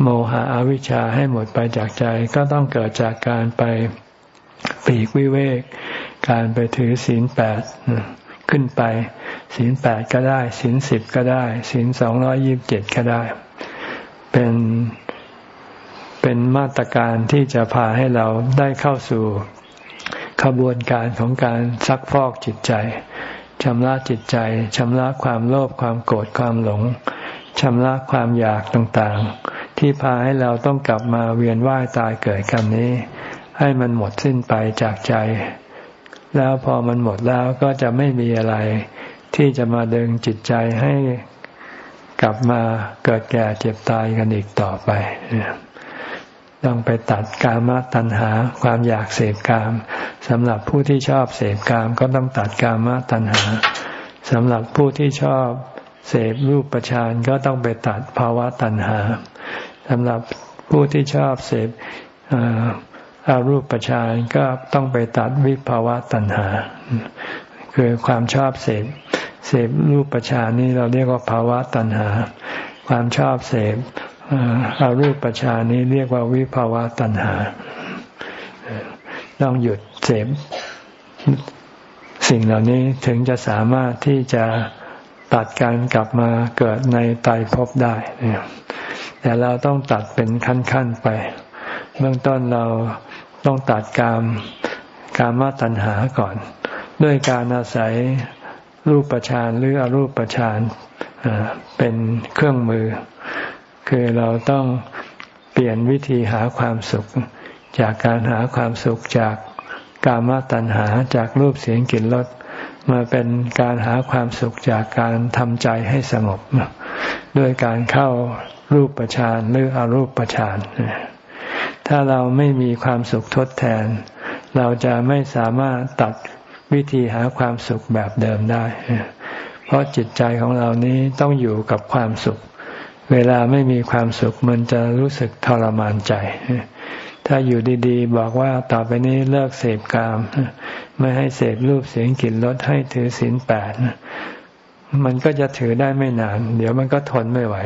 โมหะอวิชชาให้หมดไปจากใจก็ต้องเกิดจากการไป ปีกวิเวก การไปถือศีลแปดขึ้นไป ศีลแปดก็ได้ ศีลสิบก็ได้ ศีลสองร้อยิบเจ็ดก็ได้ เป็นเป็นมาตรการที่จะพาให้เราได้เข้าสู่ขบวนการของการซักฟอกจิตใจชำระจิตใจชำระความโลภความโกรธความหลงชำระความอยากต่างๆ ที่พาให้เราต้องกลับมาเวียนว่ายตายเกิดกันนี้ ให้มันหมดสิ้นไปจากใจ แล้วพอมันหมดแล้วก็จะไม่มีอะไร ที่จะมาดึงจิตใจให้กลับมาเกิดแก่เจ็บตายกันอีกต่อไปต้องไปตัดกามตัณหาความอยากเสพกามสำหรับผู้ที่ชอบเสพกามก็ต้องตัดกามตัณหาสำหรับผู้ที่ชอบเสพรูปประชานก็ต้องไปตัดภาวะตัณหาสำหรับผู้ที่ชอบเสพ อารูปฌานก็ต้องไปตัดวิภาวะตัณหา คือความชอบเสพเสพรูปฌานนี้เราเรียกว่าภาวะตัณหา ความชอบเสพอารูปฌานนี้เรียกว่าวิภาวะตัณหา ต้องหยุดเสพสิ่งเหล่านี้ถึงจะสามารถที่จะตัดการกลับมาเกิดในไตภพได้ แต่เราต้องตัดเป็นขั้นๆไป เบื้องต้นเรา ต้องตัดกามกามตัณหาก่อน ด้วยการอาศัยรูปฌานหรืออรูปฌานเป็นเครื่องมือ คือเราต้องเปลี่ยนวิธีหาความสุข จากการหาความสุขจากกามตัณหาจากรูปเสียงกลิ่นรสมาเป็นการหาความสุขจากการทำใจให้สงบด้วยการเข้ารูปฌานหรืออรูปฌาน ถ้าเราไม่มีความสุขทดแทน เราจะไม่สามารถตัดวิธีหาความสุขแบบเดิมได้ เพราะจิตใจของเรานี้ต้องอยู่กับความสุข เวลาไม่มีความสุขมันจะรู้สึกทรมานใจ ถ้าอยู่ดีๆ บอกว่าต่อไปนี้เลิกเสพกาม ไม่ให้เสพรูปเสียงกลิ่นรสให้ถือศีลแปด มันก็จะถือได้ไม่นาน เดี๋ยวมันก็ทนไม่ไหว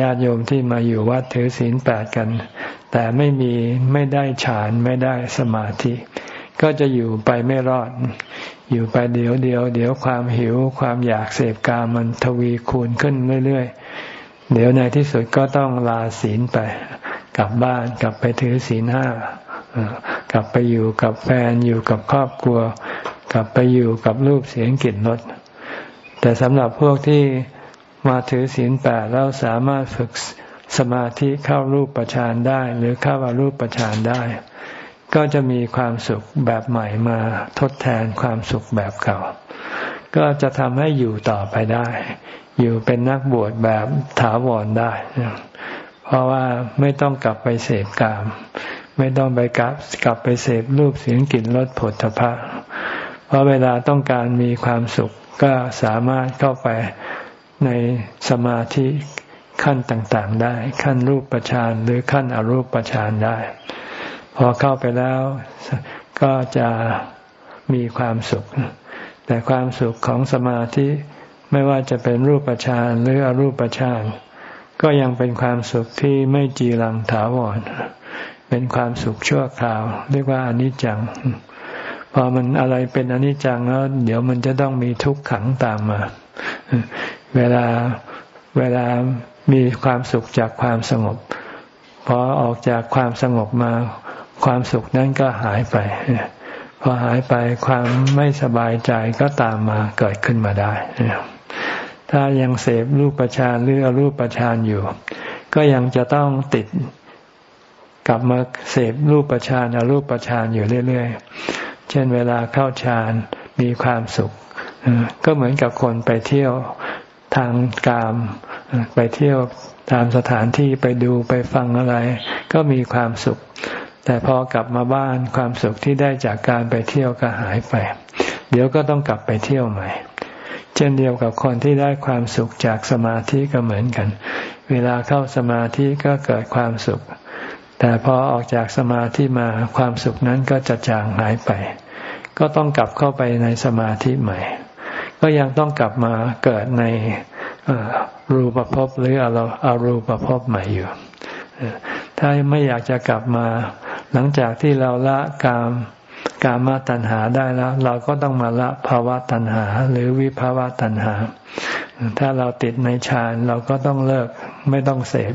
ญาติโยมที่มาอยู่วัดถือศีลแปดกัน แต่ไม่มีไม่ได้ฌานไม่ได้สมาธิ ก็จะอยู่ไปไม่รอด อยู่ไปเดี๋ยวเดียว เดี๋ยวความหิวความอยากเสพกามมันทวีคูณขึ้นเรื่อยๆ เดี๋ยวในที่สุดก็ต้องลาศีลไป กลับบ้านกลับไปถือศีลห้ากลับไปอยู่กับแฟนอยู่กับครอบครัว กลับไปอยู่กับรูปเสียงกลิ่นรส แต่สำหรับพวกที่มาถือศีลแปดแล้วสามารถฝึกสมาธิเข้ารูปฌานได้ หรือเข้าอารูปฌานได้ ก็จะมีความสุขแบบใหม่มาทดแทนความสุขแบบเก่า ก็จะทำให้อยู่ต่อไปได้ อยู่เป็นนักบวชแบบถาวรได้ เพราะว่าไม่ต้องกลับไปเสพกาม ไม่ต้องไปกลับกลับไปเสพรูปเสียงกลิ่นรสผลพระเพราะเวลาต้องการมีความสุข ก็สามารถเข้าไปในสมาธิขั้นต่างๆ ได้ ขั้นรูปประชานหรือขั้นอรูปประชานได้ พอเข้าไปแล้วก็จะมีความสุข แต่ความสุขของสมาธิไม่ว่าจะเป็นรูปประชานหรืออรูปประชานก็ยังเป็นความสุขที่ไม่จีรังถาวร เป็นความสุขชั่วคราว เรียกว่าอนิจจัง พอมันอะไรเป็นอนิจจังแล้วเดี๋ยวมันจะต้องมีทุกขังตามมา เวลาเวลามีความสุขจากความสงบ พอออกจากความสงบมา ความสุขนั้นก็หายไป พอหายไปความไม่สบายใจก็ตามมาเกิดขึ้นมาได้ ถ้ายังเสพรูปฌานหรืออรูปฌานอยู่ ก็ยังจะต้องติดกลับมาเสพรูปฌานอรูปฌานอยู่เรื่อย เช่นเวลาเข้าฌานมีความสุข ก็เหมือนกับคนไปเที่ยวทางกาม ไปเที่ยวตามสถานที่ไปดูไปฟังอะไร ก็มีความสุข แต่พอกลับมาบ้านความสุขที่ได้จากการไปเที่ยวก็หายไป เดี๋ยวก็ต้องกลับไปเที่ยวใหม่ เช่นเดียวกับคนที่ได้ความสุขจากสมาธิก็เหมือนกัน เวลาเข้าสมาธิก็เกิดความสุข แต่พอออกจากสมาธิมาความสุขนั้นก็จะจางหายไป ก็ต้องกลับเข้าไปในสมาธิใหม่ ก็ยังต้องกลับมาเกิดในรูปภพหรืออารูปภพใหม่อยู่ ถ้าไม่อยากจะกลับมา หลังจากที่เราละกามกามาตัณหาได้แล้ว เราก็ต้องมาละภาวะตัณหา หรือวิภาวะตัณหา ถ้าเราติดในฌานเราก็ต้องเลิกไม่ต้องเสพ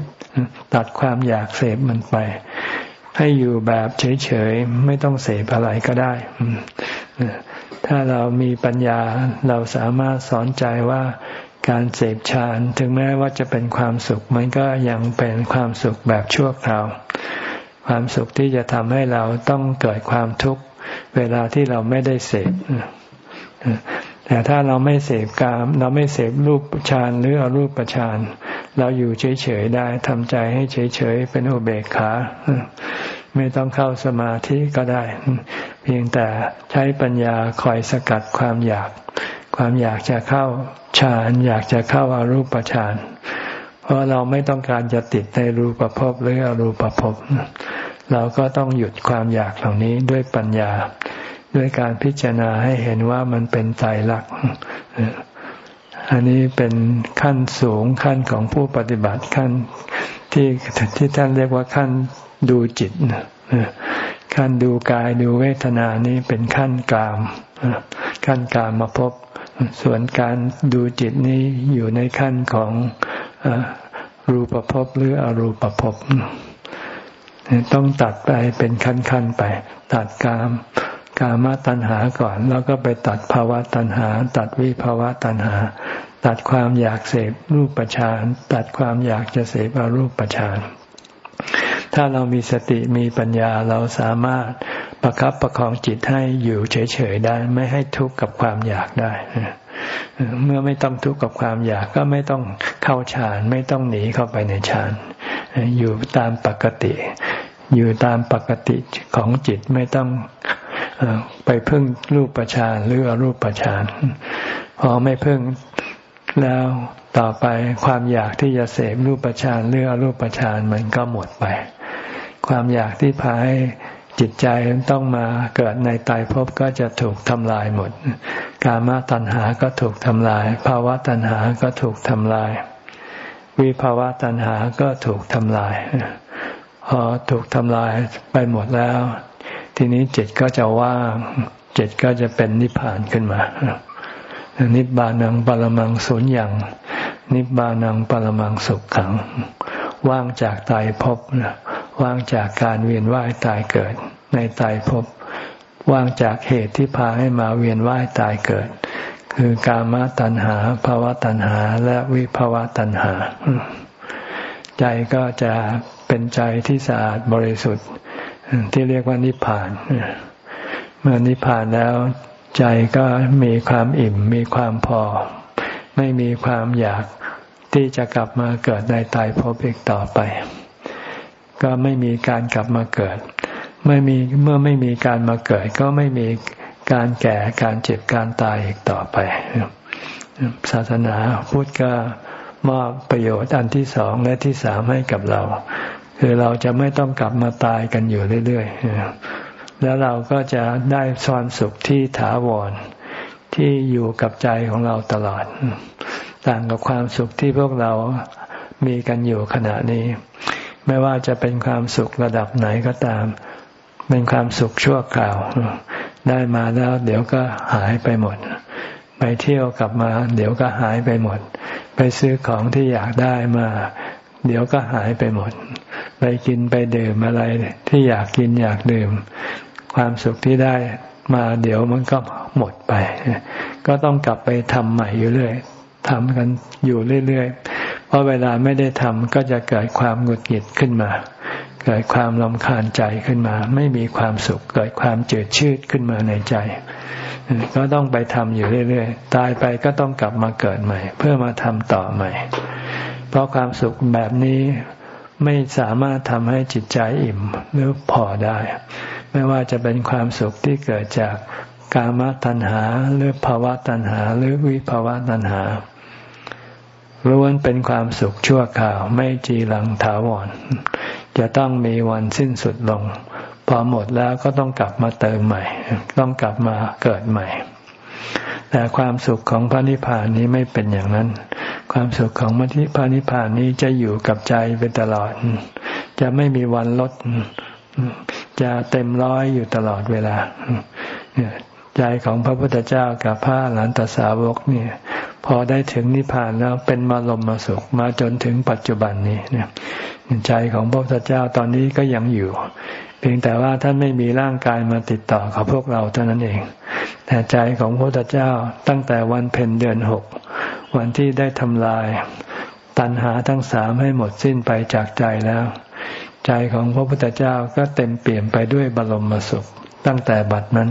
ตัดความอยากเสพมันไป ให้อยู่แบบเฉยๆ ไม่ต้องเสพอะไรก็ได้ ถ้าเรามีปัญญาเราสามารถสอนใจว่าการเสพฌานถึงแม้ว่าจะเป็นความสุข มันก็ยังเป็นความสุขแบบชั่วคราว ความสุขที่จะทำให้เราต้องเกิดความทุกข์ เวลาที่เราไม่ได้เสพ แต่ถ้าเราไม่เสพกาม เราไม่เสพรูปฌานหรืออรูปฌานเราอยู่เฉยๆได้ทำใจให้เฉยๆเป็นอุเบกขาไม่ต้องเข้าสมาธิก็ได้ เพียงแต่ใช้ปัญญาคอยสกัดความอยาก ความอยากจะเข้าฌานอยากจะเข้าอารูปฌานเพราะเราไม่ต้องการจะติดในรูปภพหรืออรูปภพเราก็ต้องหยุดความอยากเหล่านี้ด้วยปัญญา ด้วยการพิจารณาให้เห็นว่ามันเป็นไตรลักษณ์อันนี้เป็นขั้นสูงขั้นของผู้ปฏิบัติขั้นที่ที่ท่านเรียกว่าขั้นดูจิตขั้นดูกายดูเวทนานี้เป็นขั้นกามขั้นกามมาพบส่วนการดูจิตนี้อยู่ในขั้นของอรูปภพหรืออรูปภพต้องตัดไปเป็นขั้นๆไป ตัดกาม กามตัณหาก่อน แล้วก็ไปตัดภาวะตัณหา ตัดวิภาวะตัณหา ตัดความอยากเสพรูปฌานตัดความอยากจะเสพอรูปฌานถ้าเรามีสติมีปัญญาเราสามารถประครับประคองจิตให้อยู่เฉยๆได้ ไม่ให้ทุกข์กับความอยากได้เมื่อไม่ต้องทุกข์กับความอยากก็ไม่ต้องเข้าฌานไม่ต้องหนีเข้าไปในฌานอยู่ตามปกติ อยู่ตามปกติของจิตไม่ต้อง ไปพึ่งรูปฌานหรืออรูปฌานพอไม่พึ่งแล้วต่อไปความอยากที่จะเสพรูปฌานหรืออรูปฌานมันก็หมดไป ความอยากที่พาให้จิตใจต้องมาเกิดในตายภพก็จะถูกทำลายหมด กามตัณหาก็ถูกทำลาย ภาวะตัณหาก็ถูกทำลาย วิภาวะตัณหาก็ถูกทำลาย พอถูกทำลายไปหมดแล้ว ทีนี้จิตก็จะว่างจิตก็จะเป็นนิพพานขึ้นมา นิบานังปรมังสุญญ์นิบานังปรมังสุขขัง ว่างจากตายภพว่างจากการเวียนว่ายตายเกิด ในตายภพว่างจากเหตุที่พาให้มาเวียนว่ายตายเกิด คือกามตัณหาภาวะตัณหาและวิภาวะตัณหา ใจก็จะเป็นใจที่สะอาดบริสุทธิ์ ที่เรียกว่านิพพาน เมื่อนิพพานแล้วใจก็มีความอิ่มมีความพอ ไม่มีความอยากที่จะกลับมาเกิดในตายภพอีกต่อไป ก็ไม่มีการกลับมาเกิด ไม่มีเมื่อไม่มีการมาเกิด ก็ไม่มีการแก่การเจ็บการตายอีกต่อไป ศาสนาพุทธก็มอบประโยชน์อันที่สองและที่สามให้กับเรา คือเราจะไม่ต้องกลับมาตายกันอยู่เรื่อยๆ แล้วเราก็จะได้ความสุขที่ถาวรที่อยู่กับใจของเราตลอด ต่างกับความสุขที่พวกเรามีกันอยู่ขณะนี้ ไม่ว่าจะเป็นความสุขระดับไหนก็ตาม เป็นความสุขชั่วคราว ได้มาแล้วเดี๋ยวก็หายไปหมด ไปเที่ยวกลับมา เดี๋ยวก็หายไปหมด ไปซื้อของที่อยากได้มา เดี๋ยวก็หายไปหมด ไปกินไปดื่มอะไรที่อยากกินอยากดื่ม ความสุขที่ได้มาเดี๋ยวมันก็หมดไป ก็ต้องกลับไปทำใหม่อยู่เรื่อยทำกันอยู่เรื่อยๆ เพราะเวลาไม่ได้ทำก็จะเกิดความหงุดหงิดขึ้นมา เกิดความลำคาญใจขึ้นมา ไม่มีความสุข เกิดความเจืดชืดขึ้นมาในใจ ก็ต้องไปทำอยู่เรื่อยๆ ตายไปก็ต้องกลับมาเกิดใหม่ เพื่อมาทำต่อใหม่ เพราะความสุขแบบนี้ ไม่สามารถทำให้จิตใจอิ่มหรือพอได้ ไม่ว่าจะเป็นความสุขที่เกิดจากกามตัณหาหรือภาวะตัณหาหรือวิภาวะตัณหาล้วนเป็นความสุขชั่วคราวไม่จีรังถาวร จะต้องมีวันสิ้นสุดลง พอหมดแล้วก็ต้องกลับมาเติมใหม่ ต้องกลับมาเกิดใหม่ แต่ความสุขของพระนิพพานนี้ไม่เป็นอย่างนั้น ความสุขของพระนิพพานนี้จะอยู่กับใจไปตลอด จะไม่มีวันลด จะเต็มร้อยอยู่ตลอดเวลาใจของพระพุทธเจ้ากับพระหลานตสาวกเนี่ย พอได้ถึงนิพพานแล้วเป็นมาลมมาสุขมาจนถึงปัจจุบันนี้เนี่ยใจของพระพุทธเจ้าตอนนี้ก็ยังอยู่ เพียงแต่ว่าท่านไม่มีร่างกายมาติดต่อกับพวกเราเท่านั้นเอง แต่ใจของพระพุทธเจ้าตั้งแต่วันเพ็ญเดือนหก วันที่ได้ทำลาย ตัณหาทั้งสามให้หมดสิ้นไปจากใจแล้ว ใจของพระพุทธเจ้าก็เต็มเปลี่ยนไปด้วยบรมสุขตั้งแต่บัดนั้น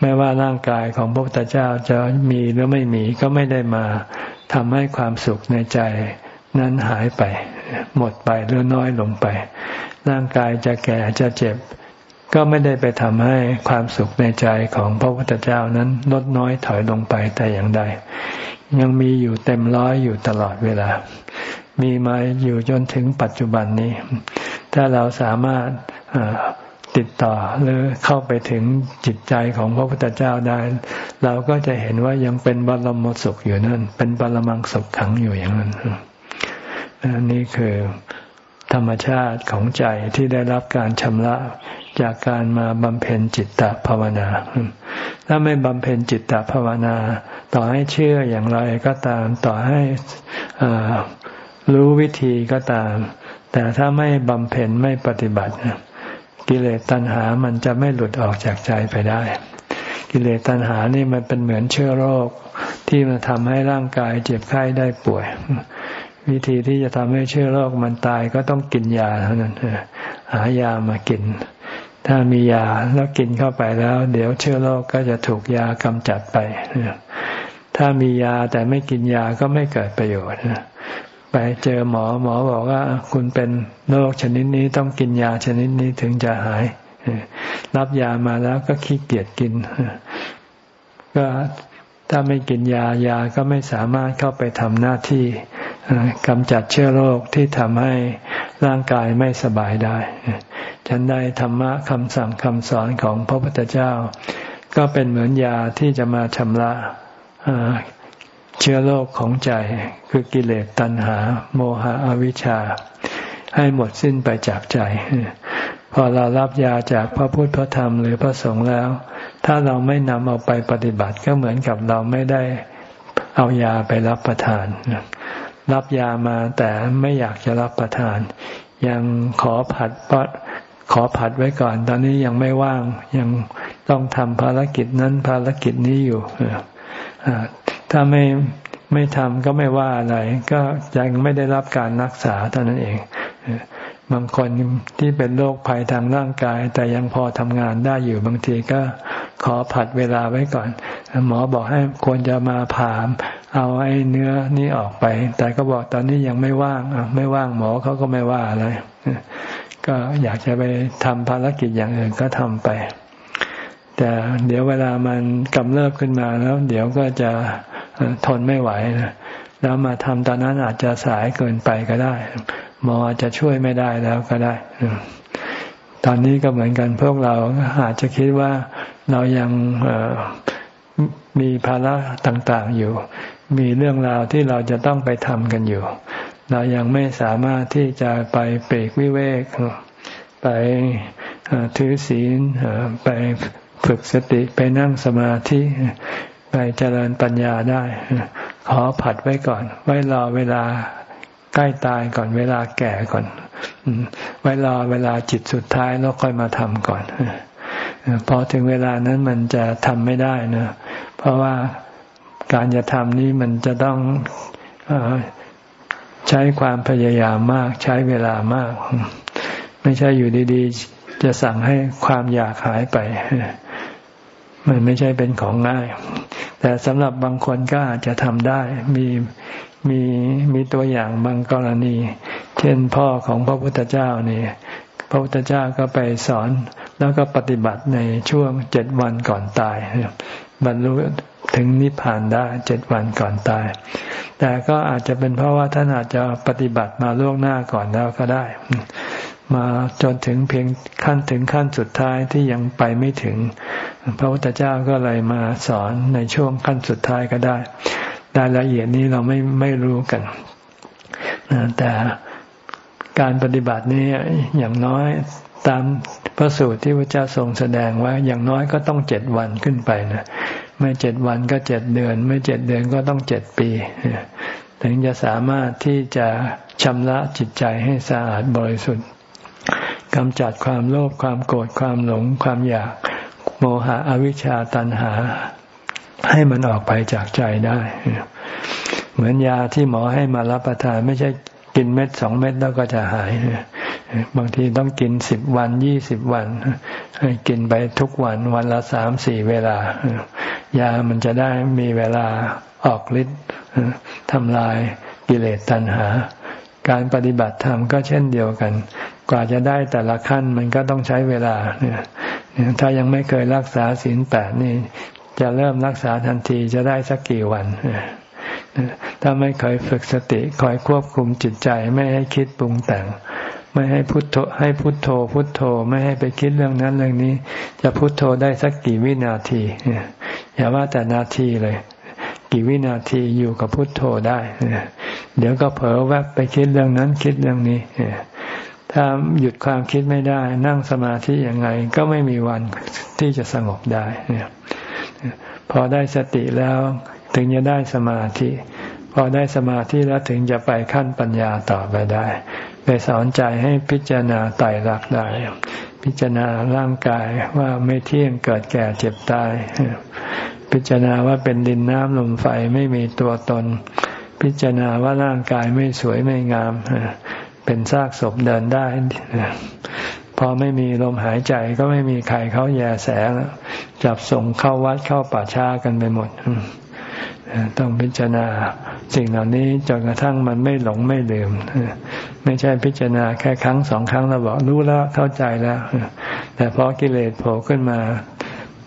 ไม่ว่าร่างกายของพระพุทธเจ้าจะมีหรือไม่มีก็ไม่ได้มาทำให้ความสุขในใจ นั้นหายไป หมดไปหรือน้อยลงไป ร่างกายจะแก่จะเจ็บ ก็ไม่ได้ไปทำให้ความสุขในใจของพระพุทธเจ้านั้นลดน้อยถอยลงไปแต่อย่างใด ยังมีอยู่เต็มร้อยอยู่ตลอดเวลา มีมาอยู่จนถึงปัจจุบันนี้ ถ้าเราสามารถติดต่อหรือเข้าไปถึงจิตใจของพระพุทธเจ้าได้ เราก็จะเห็นว่ายังเป็นบรมสุขอยู่นั่น เป็นบรมังสุขขังอยู่อย่างนั้นนี่คือธรรมชาติของใจที่ได้รับการชำระ จากการมาบำเพ็ญจิตตภาวนา ถ้าไม่บำเพ็ญจิตตภาวนา ต่อให้เชื่ออย่างไรก็ตาม ต่อให้รู้วิธีก็ตาม แต่ถ้าไม่บำเพ็ญไม่ปฏิบัติ กิเลสตัณหามันจะไม่หลุดออกจากใจไปได้ กิเลสตัณหานี่มันเป็นเหมือนเชื้อโรค ที่มาทำให้ร่างกายเจ็บไข้ได้ป่วยวิธีที่จะทำให้เชื้อโรคมันตายก็ต้องกินยาเท่านั้น หายามากิน ถ้ามียาแล้วกินเข้าไปแล้ว เดี๋ยวเชื้อโรคก็จะถูกยากำจัดไป ถ้ามียาแต่ไม่กินยาก็ไม่เกิดประโยชน์ไปเจอหมอหมอบอกว่า คุณเป็นโรคชนิดนี้ต้องกินยาชนิดนี้ถึงจะหาย รับยามาแล้วก็ขี้เกียจกิน ก็ ถ้าไม่กินยายาก็ไม่สามารถเข้าไปทำหน้าที่กำจัดเชื้อโรคที่ทำให้ร่างกายไม่สบายได้ ฉันได้ธรรมะคำสั่งคำสอนของพระพุทธเจ้า ก็เป็นเหมือนยาที่จะมาชำระเชื้อโรคของใจคือกิเลสตัณหา โมหะอวิชชา ให้หมดสิ้นไปจากใจ พอเรารับยาจากพระพุทธพระธรรมหรือพระสงฆ์แล้ว ถ้าเราไม่นำเอาไปปฏิบัติก็เหมือนกับเราไม่ได้เอายาไปรับประทาน รับยามาแต่ไม่อยากจะรับประทาน ยังขอผัดปขอผัดไว้ก่อน ตอนนี้ยังไม่ว่าง ยังต้องทำภารกิจนั้นภารกิจนี้อยู่ถ้าไม่ไม่ทำก็ไม่ว่าอะไร ก็ยังไม่ได้รับการรักษาเท่านั้นเอง บางคนที่เป็นโรคภัยทางร่างกาย แต่ยังพอทำงานได้อยู่บางทีก็ขอผัดเวลาไว้ก่อน หมอบอกให้ควรจะมาผ่าเอาไอ้เนื้อนี้ออกไป แต่ก็บอกตอนนี้ยังไม่ว่างไม่ว่างหมอเขาก็ไม่ว่าอะไรก็อยากจะไปทำภารกิจอย่างอื่นก็ทำไป แต่เดี๋ยวเวลามันกำเริบขึ้นมาแล้ว เดี๋ยวก็จะทนไม่ไหวนะแล้วมาทำตอนนั้นอาจจะสายเกินไปก็ได้ หมออาจจะช่วยไม่ได้แล้วก็ได้ตอนนี้ก็เหมือนกันพวกเราอาจจะคิดว่าเรายังมีภาระต่างๆอยู่ มีเรื่องราวที่เราจะต้องไปทำกันอยู่ เรายังไม่สามารถที่จะไปเปรกวิเวก ไปถือศีลไปฝึกสติไปนั่งสมาธิไปเจริญปัญญาได้ ขอผัดไว้ก่อน ไว้รอเวลา ใกล้ตายก่อนเวลาแก่ก่อน ไว้รอเวลาจิตสุดท้ายแล้วค่อยมาทำก่อนพอถึงเวลานั้นมันจะทำไม่ได้นะเพราะว่าการจะทำนี้มันจะต้องอใช้ความพยายามมาก ใช้เวลามาก ไม่ใช่อยู่ดีๆ จะสั่งให้ความอยากหายไป มันไม่ใช่เป็นของง่าย แต่สำหรับบางคนก็อาจจะทำได้ มี มีมีตัวอย่างบางกรณี เช่นพ่อของพระพุทธเจ้านี่พระพุทธเจ้าก็ไปสอนแล้วก็ปฏิบัติในช่วงเจ็ดวันก่อนตาย บรรลุถึงนิพพานได้เจ็ดวันก่อนตาย แต่ก็อาจจะเป็นเพราะว่าท่านอาจจะปฏิบัติมาล่วงหน้าก่อนแล้วก็ได้ มาจนถึงเพียงขั้นถึงขั้นสุดท้ายที่ยังไปไม่ถึง พระพุทธเจ้าก็เลยมาสอนในช่วงขั้นสุดท้ายก็ได้ รายละเอียดนี้เราไม่ไม่รู้กันแต่การปฏิบัตินี้อย่างน้อยตามพระสูตรที่พระเจ้าทรงแสดงไว้อย่างน้อยก็ต้องเจ็ดวันขึ้นไปนะไม่เจ็ดวันก็เจ็ดเดือน ไม่เจ็ดเดือนก็ต้องเจ็ดปีถึงจะสามารถที่จะชำระจิตใจให้สะอาดบริสุทธิ์กำจัดความโลภความโกรธความหลงความอยากโมหะอวิชชาตันหา ให้มันออกไปจากใจได้ เหมือนยาที่หมอให้มารับประทาน ไม่ใช่กินเม็ดสองเม็ดแล้วก็จะหายบางทีต้องกินสิบวันยี่สิบวัน ให้กินไปทุกวันวันละสามสี่เวลายามันจะได้มีเวลาออกฤทธิ์ทำลายกิเลสตัณหา การปฏิบัติธรรมก็เช่นเดียวกัน กว่าจะได้แต่ละขั้นมันก็ต้องใช้เวลาเนี่ยถ้ายังไม่เคยรักษาศีลแปดนี่ จะเริ่มรักษาทันทีจะได้สักกี่วัน ถ้าไม่เคยฝึกสติคอยควบคุมจิตใจไม่ให้คิดปรุงแต่ง ไม่ให้พุทโธให้พุทโธ พุทโธไม่ให้ไปคิดเรื่องนั้นเรื่องนี้ จะพุทโธได้สักกี่วินาทีอย่าว่าแต่นาทีเลย กี่วินาทีอยู่กับพุทโธได้เดี๋ยวก็เผลอแวบไปคิดเรื่องนั้นคิดเรื่องนี้ถ้าหยุดความคิดไม่ได้ นั่งสมาธิยังไงก็ไม่มีวันที่จะสงบได้ พอได้สติแล้วถึงจะได้สมาธิ พอได้สมาธิแล้วถึงจะไปขั้นปัญญาต่อไปได้ ไปสอนใจให้พิจารณาไตรลักษณ์ได้ พิจารณาร่างกายว่าไม่เที่ยงเกิดแก่เจ็บตาย พิจารณาว่าเป็นดินน้ำลมไฟไม่มีตัวตน พิจารณาว่าร่างกายไม่สวยไม่งาม เป็นซากศพเดินได้ พอไม่มีลมหายใจก็ไม่มีใครเขาแย่แสจับส่งเข้าวัดเข้าป่าช้ากันไปหมด ต้องพิจารณาสิ่งเหล่านี้จนกระทั่งมันไม่หลงไม่ลืม ไม่ใช่พิจารณาแค่ครั้งสองครั้งเราบอกรู้แล้วเข้าใจแล้ว แต่พอกิเลสโผล่ขึ้นมา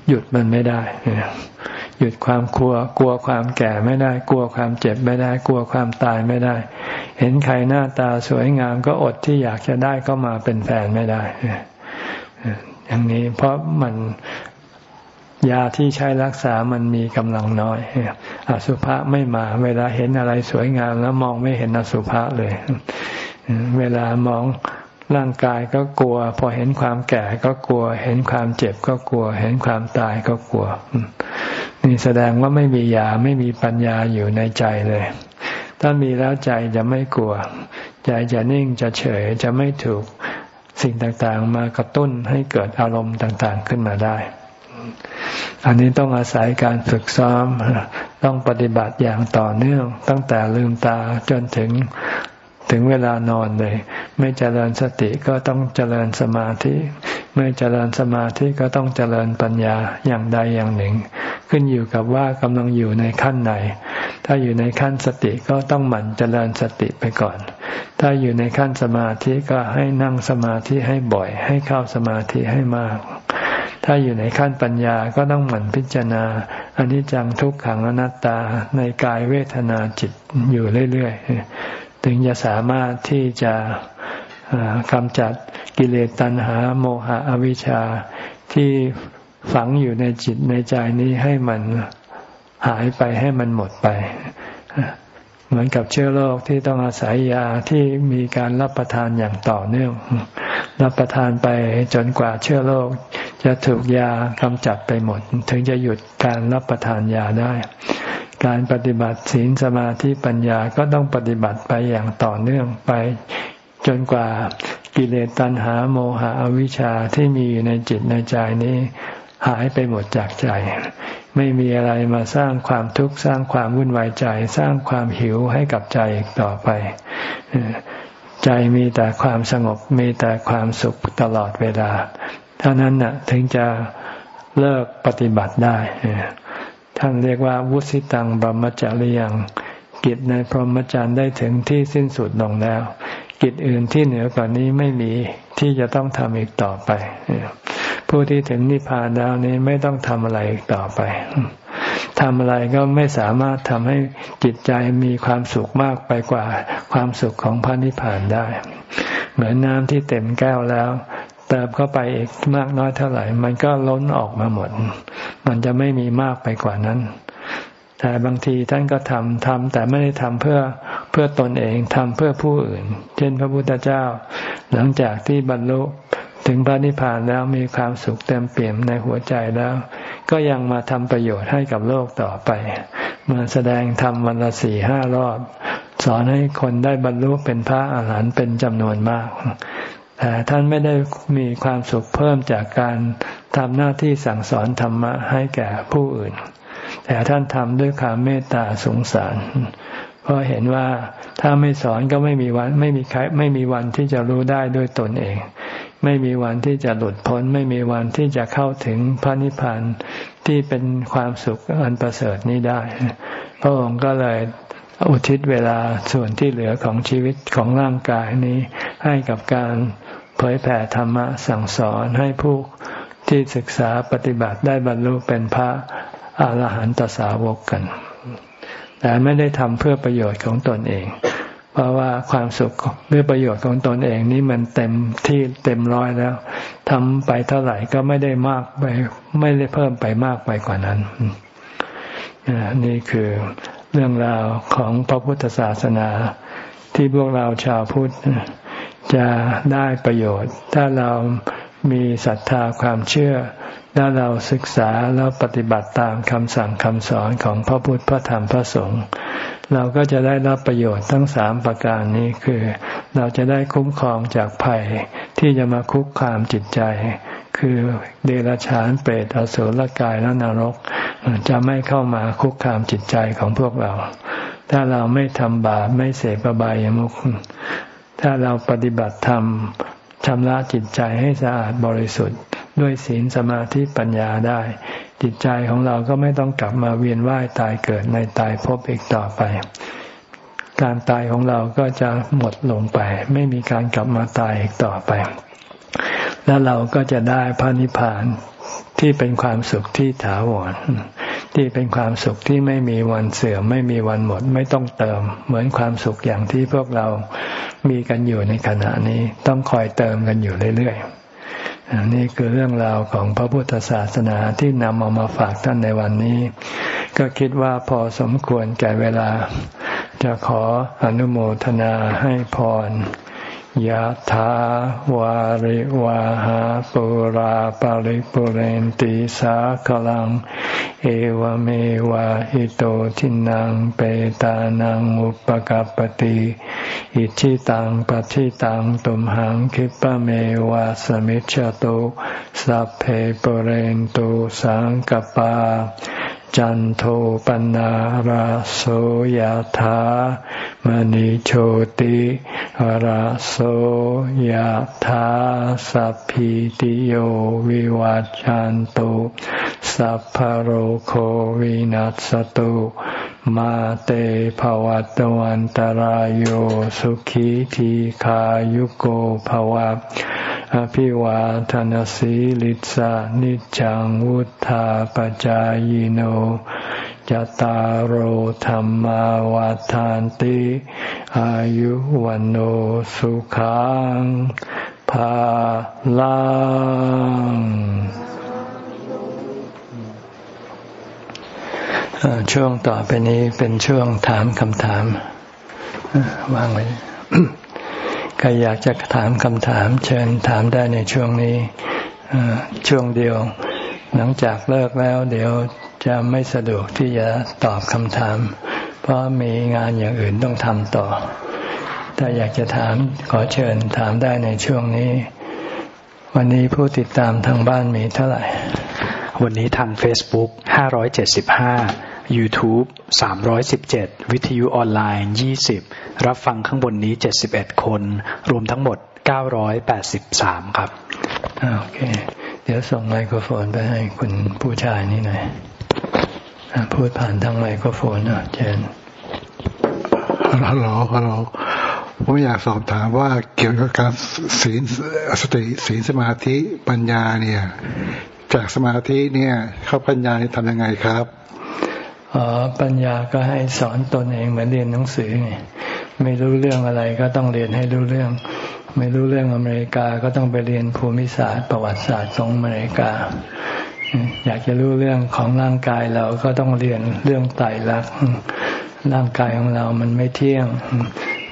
หยุดมันไม่ได้ หยุดความกลัว กลัวความแก่ไม่ได้ กลัวความเจ็บไม่ได้ กลัวความตายไม่ได้ เห็นใครหน้าตาสวยงามก็อดที่อยากจะได้ก็มาเป็นแฟนไม่ได้อย่างนี้เพราะมันยาที่ใช้รักษามันมีกำลังน้อย อสุภะไม่มา เวลาเห็นอะไรสวยงามแล้วมองไม่เห็นอสุภะเลย เวลามองร่างกายก็กลัว พอเห็นความแก่ก็กลัว เห็นความเจ็บก็กลัว เห็นความตายก็กลัว นี่แสดงว่าไม่มียาไม่มีปัญญาอยู่ในใจเลย ถ้ามีแล้วใจจะไม่กลัว ใจจะนิ่งจะเฉยจะไม่ถูกสิ่งต่างๆ มากระตุ้นให้เกิดอารมณ์ต่างๆขึ้นมาได้ อันนี้ต้องอาศัยการฝึกซ้อม ต้องปฏิบัติอย่างต่อเนื่อง ตั้งแต่ลืมตาจนถึง ถึงเวลานอนเลย ไม่เจริญสติก็ต้องเจริญสมาธิ ไม่เจริญสมาธิก็ต้องเจริญปัญญาอย่างใดอย่างหนึ่ง ขึ้นอยู่กับว่ากำลังอยู่ในขั้นไหน ถ้าอยู่ในขั้นสติก็ต้องหมั่นเจริญสติไปก่อน ถ้าอยู่ในขั้นสมาธิก็ให้นั่งสมาธิให้บ่อย ให้เข้าสมาธิให้มากถ้าอยู่ในขั้นปัญญาก็ต้องหมั่นพิจารณาอนิจจังทุกขังอนัตตาในกายเวทนาจิตอยู่เรื่อยๆ ถึงจะสามารถที่จะกำจัดกิเลสตัณหาโมหะอวิชชาที่ฝังอยู่ในจิตในใจนี้ให้มันหายไปให้มันหมดไป เหมือนกับเชื้อโรคที่ต้องอาศัยยาที่มีการรับประทานอย่างต่อเนื่อง รับประทานไปจนกว่าเชื้อโรคจะถูกยากำจัดไปหมด ถึงจะหยุดการรับประทานยาได้ การปฏิบัติศีลสมาธิปัญญาก็ต้องปฏิบัติไปอย่างต่อเนื่องไป จนกว่ากิเลสตัณหาโมหะอวิชชาที่มีอยู่ในจิตในใจนี้ หายไปหมดจากใจ ไม่มีอะไรมาสร้างความทุกข์สร้างความวุ่นวายใจ สร้างความหิวให้กับใจอีกต่อไป ใจมีแต่ความสงบมีแต่ความสุขตลอดเวลาท่านั้นน่ะถึงจะเลิกปฏิบัติได้ ท่านเรียกว่าวุสิตังบรมจริยังกิจในพรหมจรรย์ได้ถึงที่สิ้นสุดลงแล้ว กิจอื่นที่เหนือกว่านี้ไม่มีที่จะต้องทำอีกต่อไป ผู้ที่ถึงนิพพานแล้วนี้ไม่ต้องทำอะไรอีกต่อไปทำอะไรก็ไม่สามารถทำให้จิตใจมีความสุขมากไปกว่าความสุขของพระนิพพานได้ เหมือนน้ำที่เต็มแก้วแล้ว ติมเข้าไปอีกมากน้อยเท่าไหร่ มันก็ล้นออกมาหมด มันจะไม่มีมากไปกว่านั้น แต่บางทีท่านก็ทำทำแต่ไม่ได้ทำเพื่อเพื่อตนเองทำเพื่อผู้อื่น เช่นพระพุทธเจ้า หลังจากที่บรรลุถึงพระนิพพานแล้วมีความสุขเต็มเปี่ยมในหัวใจแล้ว ก็ยังมาทำประโยชน์ให้กับโลกต่อไป มาแสดงธรรมวันละสี่ห้ารอบ สอนให้คนได้บรรลุเป็นพระอาหารหันต์เป็นจำนวนมาก แต่ท่านไม่ได้มีความสุขเพิ่มจากการทำหน้าที่สั่งสอนธรรมะให้แก่ผู้อื่น แต่ท่านทำด้วยความเมตตาสงสาร เพราะเห็นว่าถ้าไม่สอนก็ไม่มีวันไม่มีใครไม่มีวันที่จะรู้ได้ด้วยตนเอง ไม่มีวันที่จะหลุดพ้น ไม่มีวันที่จะเข้าถึงพระนิพพานที่เป็นความสุขอันประเสริฐนี้ได้ พระองค์ก็เลยอุทิศเวลาส่วนที่เหลือของชีวิตของร่างกายนี้ให้กับการ เผยแผ่ธรรมะสั่งสอนให้ผู้ที่ศึกษาปฏิบัติได้บรรลุเป็นพระอาหารหันตสาวกกัน แต่ไม่ได้ทำเพื่อประโยชน์ของตนเอง เพราะว่าความสุขเพื่อประโยชน์ของตนเองนี้มันเต็มที่เต็มร้อยแล้วทำไปเท่าไหร่ก็ไม่ได้มากไป ไม่ได้เพิ่มไปมากไปกว่านั้นนี่คือเรื่องราวของพระพุทธศาสนาที่พวกเราชาวพุทธ จะได้ประโยชน์ ถ้าเรามีศรัทธาความเชื่อถ้าเราศึกษาแล้วปฏิบัติตามคำสั่งคำสอนของพระพุทธพระธรรมพระสงฆ์เราก็จะได้รับประโยชน์ทั้งสามประการนี้คือ เราจะได้คุ้มครองจากภัยที่จะมาคุกคามจิตใจ คือเดรัจฉานเปรตอสุรกายและนรก จะไม่เข้ามาคุกคามจิตใจของพวกเรา ถ้าเราไม่ทำบาปไม่เสพบายามุข ถ้าเราปฏิบัติธรรมชำระจิตใจให้สะอาดบริสุทธิ์ ด้วยศีลสมาธิปัญญาได้ จิตใจของเราก็ไม่ต้องกลับมาเวียนว่ายตายเกิดในตายพบอีกต่อไป การตายของเราก็จะหมดลงไป ไม่มีการกลับมาตายอีกต่อไป แล้วเราก็จะได้พระนิพพานที่เป็นความสุขที่ถาวร ที่เป็นความสุขที่ไม่มีวันเสื่อมไม่มีวันหมด ไม่ต้องเติม เหมือนความสุขอย่างที่พวกเรามีกันอยู่ในขณะนี้ต้องคอยเติมกันอยู่เรื่อยๆนี่คือเรื่องราวของพระพุทธศาสนาที่นำเอามาฝากท่านในวันนี้ ก็คิดว่าพอสมควรแก่เวลา จะขออนุโมทนาให้พร ยะถาวาริวาหาปุราปาริปุเรนติสาคลัง เอวเมวะอิโตทินังเปตานังอุปกัรปติอิชิตังปฏิตังตุมหังคิปะเมวะสมิจฉตุสัพเพปุเรนตุสังกปา จันโทปนะราโสยธามณิโชติราโสยธาสัพพิติโยวิวัจจันตุสัพพโรโควินัสตุ มาเตภวัตวันตารโยสุขีทีขายุโกภวะอภิวาทนสีลิสานิจังวุธาปจายโนจตารโหธรรมวาทานติ อายุวันโอสุขังภาลัง ช่วงต่อไปนี้เป็นช่วงถามคำถามว่างไว้ใครอยากจะถามคำถาม เชิญถามได้ในช่วงนี้ช่วงเดียว หลังจากเลิกแล้ว เดี๋ยวจะไม่สะดวกที่จะตอบคำถาม เพราะมีงานอย่างอื่นต้องทำต่อ ถ้าอยากจะถามขอเชิญถามได้ในช่วงนี้ วันนี้ผู้ติดตามทางบ้านมีเท่าไหร่ วันนี้ทาง Facebook 575 YouTube 317 วิทยุออนไลน์ 20 รับฟังข้างบนนี้ 71 คน รวมทั้งหมด 983 ครับ โอเค เดี๋ยวส่งไมโครโฟนไปให้คุณผู้ชายนี่หน่อยพูดผ่านทางไมโครโฟนนะเจนฮัลโหลฮัลโหลผมอยากสอบถามว่าเกี่ยวกับการศีลสติศีลสมาธิปัญญาเนี่ย จากสมาธิเนี่ย เข้าปัญญาทำยังไงครับ อ๋อปัญญาก็ให้สอนตนเองเหมือนเรียนหนังสือไงไม่รู้เรื่องอะไรก็ต้องเรียนให้รู้เรื่อง ไม่รู้เรื่องอเมริกาก็ต้องไปเรียนภูมิศาสตร์ ประวัติศาสตร์ของอเมริกา อยากจะรู้เรื่องของร่างกายเราก็ต้องเรียนเรื่องไตรลักษณ์ร่างกายของเรามันไม่เที่ยง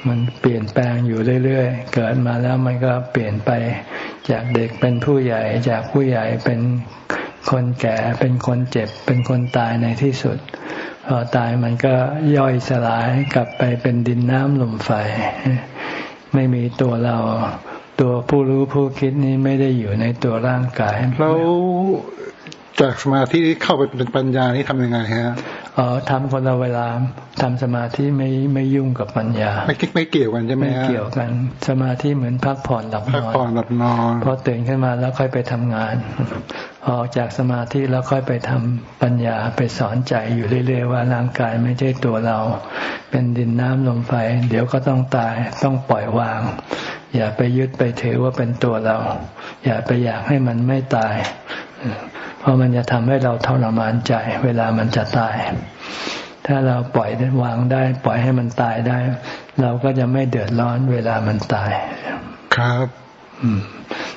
มันเปลี่ยนแปลงอยู่เรื่อยๆ เกิดมาแล้วมันก็เปลี่ยนไปจากเด็กเป็นผู้ใหญ่ จากผู้ใหญ่เป็น คนแก่เป็นคนเจ็บ เป็นคนตายในที่สุด พอตายมันก็ย่อยสลายกลับไปเป็นดินน้ำลมไฟ ไม่มีตัวเราตัวผู้รู้ผู้คิดนี้ไม่ได้อยู่ในตัวร่างกาย แล้ว จากสมาธิเข้าไปเป็นปัญญานี่ทำยังไงฮะอ๋อทำคนละเวลาทำสมาธิไม่ไม่ยุ่งกับปัญญา ไม่ไม่เกี่ยวกันใช่ไหมไม่เกี่ยวกัน สมาธิเหมือนพักผ่อนหลับนอนพักผ่อนหลับนอนพอตื่นขึ้นมาแล้วค่อยไปทำงาน ออกจากสมาธิแล้วค่อยไปทำปัญญาไปสอนใจอยู่เรื่อยๆว่าร่างกายไม่ใช่ตัวเรา เป็นดินน้ำลมไฟเดี๋ยวก็ต้องตายต้องปล่อยวาง อย่าไปยึดไปถือว่าเป็นตัวเรา อย่าไปอยากให้มันไม่ตาย เพราะมันจะทำให้เราทรมานใจ เวลามันจะตาย ถ้าเราปล่อยวางได้ ปล่อยให้มันตายได้ เราก็จะไม่เดือดร้อนเวลามันตาย ครับอืม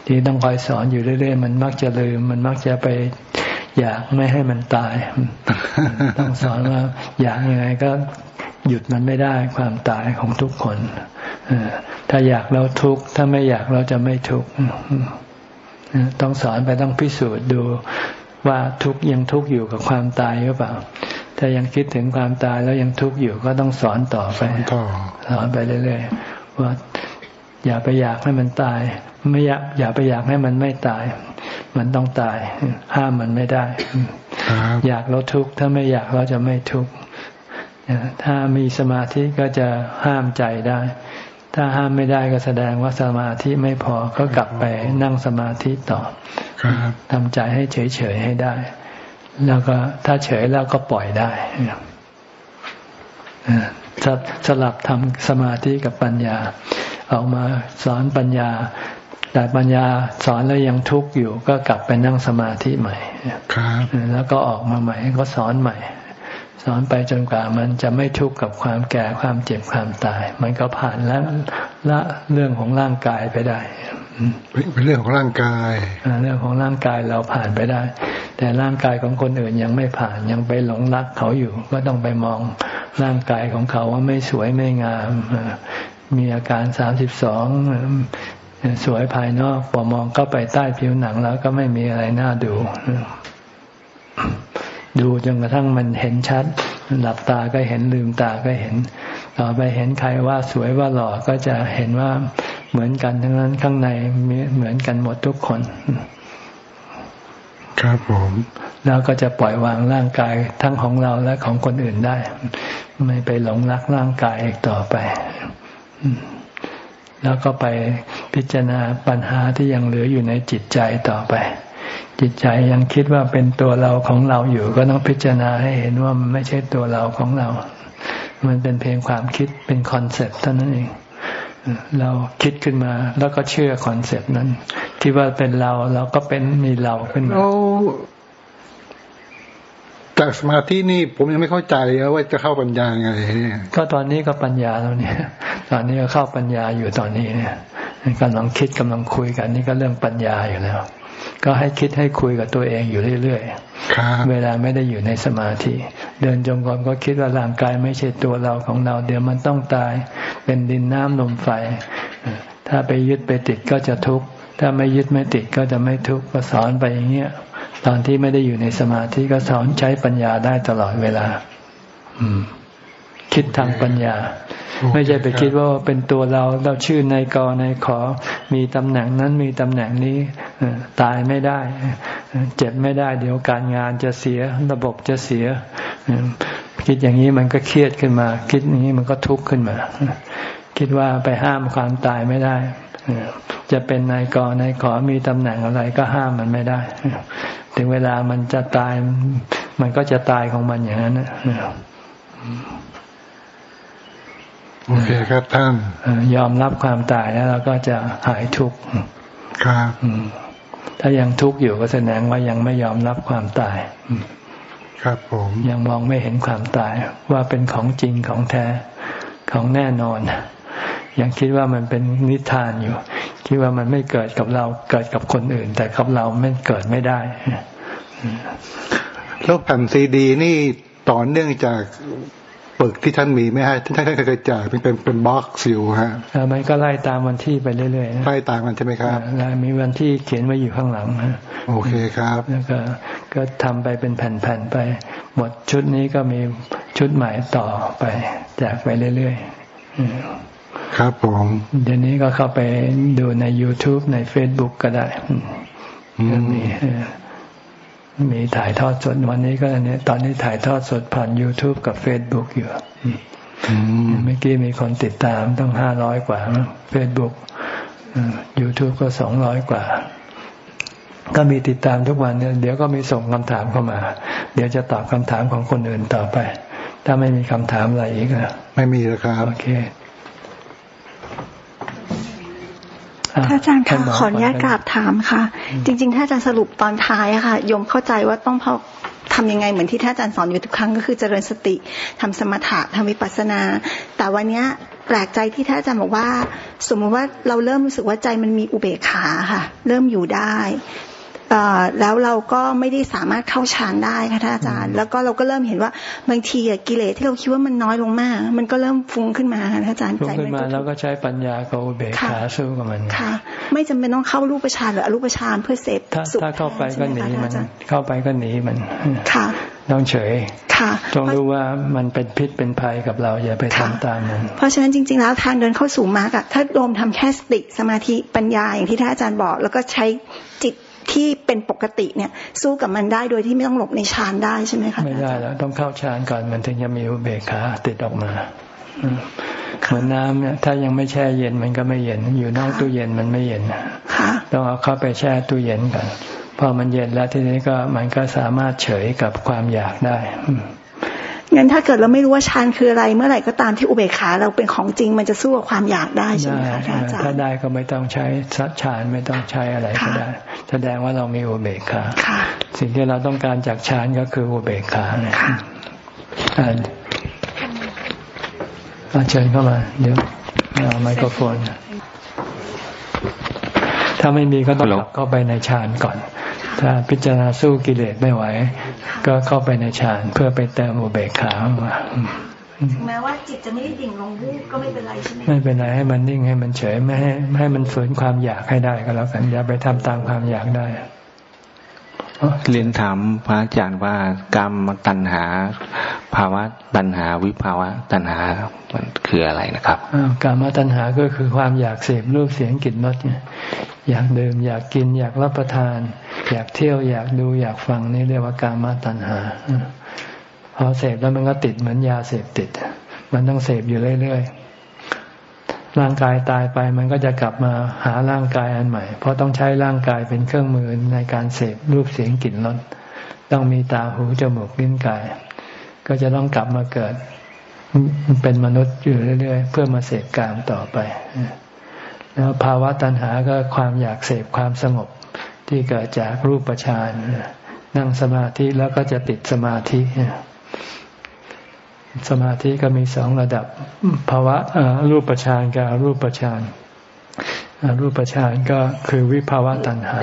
ที่ต้องคอยสอนอยู่เรื่อยๆ มันมักจะลืม มันมักจะไปอยากไม่ให้มันตาย ต้องสอนว่า อยากยังไงก็หยุดมันไม่ได้ความตายของทุกคนถ้าอยากเราทุกข์ถ้าไม่อยากเราจะไม่ทุกข์ ต้องสอนไปต้องพิสูจน์ดูว่าทุกยังทุกอยู่กับความตายหรือเปล่า ถ้ายังคิดถึงความตายแล้วยังทุกข์อยู่ก็ต้องสอนต่อไปสอนไปเรื่อยๆว่าอย่าไปอยากให้มันตาย ไม่อยากอย่าไปอยากให้มันไม่ตาย มันต้องตาย ห้ามมันไม่ได้ อยากเราทุกข์ถ้าไม่อยากเราจะไม่ทุกข์ถ้ามีสมาธิก็จะห้ามใจได้ ถ้าห้ามไม่ได้ก็แสดงว่าสมาธิไม่พอก็กลับไปนั่งสมาธิต่อทำใจให้เฉยๆให้ได้ แล้วก็ถ้าเฉยแล้วก็ปล่อยได้สลับทำสมาธิกับปัญญา ออกมาสอนปัญญา แต่ปัญญาสอนแล้วยังทุกข์อยู่ ก็กลับไปนั่งสมาธิใหม่แล้วก็ออกมาใหม่ก็สอนใหม่ สอนไปจนกว่ามันจะไม่ทุกข์กับความแก่ความเจ็บความตาย มันก็ผ่านแล้วละเรื่องของร่างกายไปได้เป็นเรื่องของร่างกายเรื่องของร่างกายเราผ่านไปได้ แต่ร่างกายของคนอื่นยังไม่ผ่านยังไปหลงรักเขาอยู่ ก็ต้องไปมองร่างกายของเขาว่าไม่สวยไม่งามมีอาการสามสิบสองสวยภายนอกพอมองเข้าไปใต้ผิวหนังแล้วก็ไม่มีอะไรน่าดู ดูจนกระทั่งมันเห็นชัด หลับตาก็เห็นลืมตาก็เห็น ต่อไปเห็นใครว่าสวยว่าหล่อก็จะเห็นว่าเหมือนกันทั้งนั้นข้างในเหมือนกันหมดทุกคน ครับผมแล้วก็จะปล่อยวางร่างกายทั้งของเราและของคนอื่นได้ ไม่ไปหลงรักร่างกายอีกต่อไป แล้วก็ไปพิจารณาปัญหาที่ยังเหลืออยู่ในจิตใจต่อไป จิตใจยังคิดว่าเป็นตัวเราของเราอยู่ ก็ต้องพิจารณาให้เห็นว่ามันไม่ใช่ตัวเราของเรา มันเป็นเพียงความคิดเป็น concept เท่านั้นเอง เราคิดขึ้นมาแล้วก็เชื่อ concept นั้น คิดว่าเป็นเราเราก็เป็นมีเราขึ้นมาจากสมาธินี่ผมยังไม่เข้าใจว่าจะเข้าปัญญาไงเนี่ยก็ตอนนี้ก็ปัญญาแล้วเนี่ย ตอนนี้ก็เข้าปัญญาอยู่ตอนนี้เนี่ยกำลังคิดกำลังคุยกันนี่ก็เรื่องปัญญาอยู่แล้ว ก็ให้คิดให้คุยกับตัวเองอยู่เรื่อยๆ เวลาไม่ได้อยู่ในสมาธิ เดินจงกรมก็คิดว่าร่างกายไม่ใช่ตัวเราของเรา เดี๋ยวมันต้องตาย เป็นดินน้ำลมไฟ ถ้าไปยึดไปติดก็จะทุกข์ ถ้าไม่ยึดไม่ติดก็จะไม่ทุกข์ ก็สอนไปอย่างเงี้ย ตอนที่ไม่ได้อยู่ในสมาธิก็สอนใช้ปัญญาได้ตลอดเวลา อืม คิดทางปัญญา ไม่ใช่ไปคิดว่าเป็นตัวเราเราชื่อนายกนายขอ มีตำแหน่งนั้นมีตำแหน่งนี้ตายไม่ได้ เจ็บไม่ได้ เดี๋ยวการงานจะเสียระบบจะเสีย คิดอย่างนี้มันก็เครียดขึ้นมา คิดอย่างนี้มันก็ทุกข์ขึ้นมา คิดว่าไปห้ามความตายไม่ได้จะเป็นนายกนายขอมีตำแหน่งอะไรก็ห้ามมันไม่ได้ ถึงเวลามันจะตาย มันก็จะตายของมันอย่างนั้น โอเคครับท่านยอมรับความตายแล้วเราก็จะหายทุกข์ครับถ้ายังทุกข์อยู่ก็แสดงว่ายังไม่ยอมรับความตายครับผมยังมองไม่เห็นความตายว่าเป็นของจริงของแท้ของแน่นอน ยังคิดว่ามันเป็นนิทานอยู่ คิดว่ามันไม่เกิดกับเราเกิดกับคนอื่น แต่กับเราไม่เกิดไม่ได้โลกแผ่นซีดีนี่ต่อเนื่องจาก ปึกที่ท่านมีไม่ให้ท่านท่านเคยจ่ายเป็นเป็นเป็นบ็อกซิลฮะมันก็ไล่ตามวันที่ไปเรื่อยๆไล่ตามมันใช่ไหมครับมีวันที่เขียนไว้อยู่ข้างหลังฮะโอเคครับแล้วก็ก็ทำไปเป็นแผ่นๆไป หมดชุดนี้ก็มีชุดใหม่ต่อไปแจกไปเรื่อยๆครับผมเดี๋ยวนี้ก็เข้าไปดูใน YouTube ใน Facebook ก็ได้มี มีถ่ายทอดสดวันนี้ก็เนี่ยตอนนี้ถ่ายทอดสดผ่าน YouTube กับ Facebook อยู่เมื่อกี้มีคนติดตามตั้งห้าร้อยกว่า Facebook YouTube ก็สองร้อยกว่า ก็มีติดตามทุกวันเนี่ยเดี๋ยวก็มีส่งคำถามเข้ามา เดี๋ยวจะตอบคำถามของคนอื่นต่อไป ถ้าไม่มีคำถามอะไรอีกนะไม่มีแล้วครับ โอเค ถ้าอาจารย์ค่ะขออนุญาตกราบถามค่ะ จริง ๆ ถ้าอาจารย์สรุปตอนท้ายอะค่ะยมเข้าใจว่าต้องพอทำยังไงเหมือนที่ท่านอาจารย์สอนอยู่ทุกครั้งก็คือเจริญสติทำสมถะทำวิปัสสนา แต่วันนี้แปลกใจที่ท่านอาจารย์บอกว่า สมมติว่าเราเริ่มรู้สึกว่าใจมันมีอุเบกขาค่ะ เริ่มอยู่ได้ แล้วเราก็ไม่ได้สามารถเข้าฌานได้ค่ะท่านอาจารย์ แล้วก็เราก็เริ่มเห็นว่าบางทีกิเลสที่เราคิดว่ามันน้อยลงมาก มันก็เริ่มฟุ้งขึ้นมาค่ะท่านอาจารย์ใจมันก็แล้วก็ใช้ปัญญากับเบกขาสู้กับมันค่ะ ไม่จำเป็นต้องเข้ารูปฌานหรืออรูปฌานเพื่อเสพสุขถ้าเข้าไปก็หนีมันเข้าไปก็หนีมันค่ะต้องเฉยค่ะต้องรู้ว่ามันเป็นพิษเป็นภัยกับเราอย่าไปทำตามมัน เพราะฉะนั้นจริง ๆ แล้วทางเดินเข้าสู่มรรคอะถ้าโยมทำแค่สติสมาธิปัญญาอย่างที่ท่านอาจารย์บอก แล้วก็ใช้จิต ที่เป็นปกติเนี่ย สู้กับมันได้โดยที่ไม่ต้องหลบในฌานได้ใช่ไหมคะไม่ได้แล้ว ต้องเข้าฌานก่อนมันถึงจะมีอุเบกขาติดออกมาเหมือนน้ำเนี่ยถ้ายังไม่แช่เย็นมันก็ไม่เย็น อยู่นอกตู้เย็นมันไม่เย็นต้องเอาเข้าไปแช่ตู้เย็นก่อนพอมันเย็นแล้วทีนี้ก็มันก็สามารถเฉยกับความอยากได้ งั้นถ้าเกิดเราไม่รู้ว่าฌานคืออะไร เมื่อไหร่ก็ตามที่อุเบกขาเราเป็นของจริงมันจะสู้กับความอยากได้ใช่ไหมคะอาจารย์ถ้าได้ก็ไม่ต้องใช้สัฌานไม่ต้องใช้อะไรก็ได้ แสดงว่าเรามีอุเบกขาสิ่งที่เราต้องการจากฌานก็คืออุเบกขาเนี่ยเชิญเข้ามาเดี๋ยวเอาไมโครโฟน ถ้าไม่มีก็ต้องเข้าไปในฌานก่อน ถ้าพิจารณาสู้กิเลสไม่ไหว ก็เข้าไปในฌานเพื่อไปเติมอุเบกขามาถึงแม้ว่าจิตจะไม่ได้ดิ่งลงรูปก็ไม่เป็นไรใช่ไหมไม่เป็นไรให้มันนิ่งให้มันเฉยไม่ให้ไม่ให้มันฝืนความอยากให้ได้ก็แล้วกันอย่าไปทำตามความอยากได้ เรียนถามพระอาจารย์ว่ากรรมตัณหา ภาวะตัณหาวิภาวะตัณหามันคืออะไรนะครับกรรมตัณหาก็คือความอยากเสพรูปเสียงกลิ่นรสเนี่ยอยากดื่มอยากกินอยากรับประทาน อยากเที่ยวอยากดูอยากฟังนี่เรียกว่ากรรมตัณหาพอเสพแล้วมันก็ติดเหมือนยาเสพติด มันต้องเสพอยู่เรื่อยๆ ร่างกายตายไปมันก็จะกลับมาหาร่างกายอันใหม่ เพราะต้องใช้ร่างกายเป็นเครื่องมือในการเสพรูปเสียงกลิ่นรสต้องมีตาหูจมูกลิ้นกาย ก็จะต้องกลับมาเกิดเป็นมนุษย์อยู่เรื่อย ๆ เพื่อมาเสพกามต่อไป แล้วภาวะตัณหาก็ความอยากเสพความสงบที่เกิดจากรูปฌานนั่งสมาธิแล้วก็จะติดสมาธิ สมาธิก็มีสองระดับภาวะรูปฌานกับรูปฌานรูปฌานก็คือวิภาวะตัณหา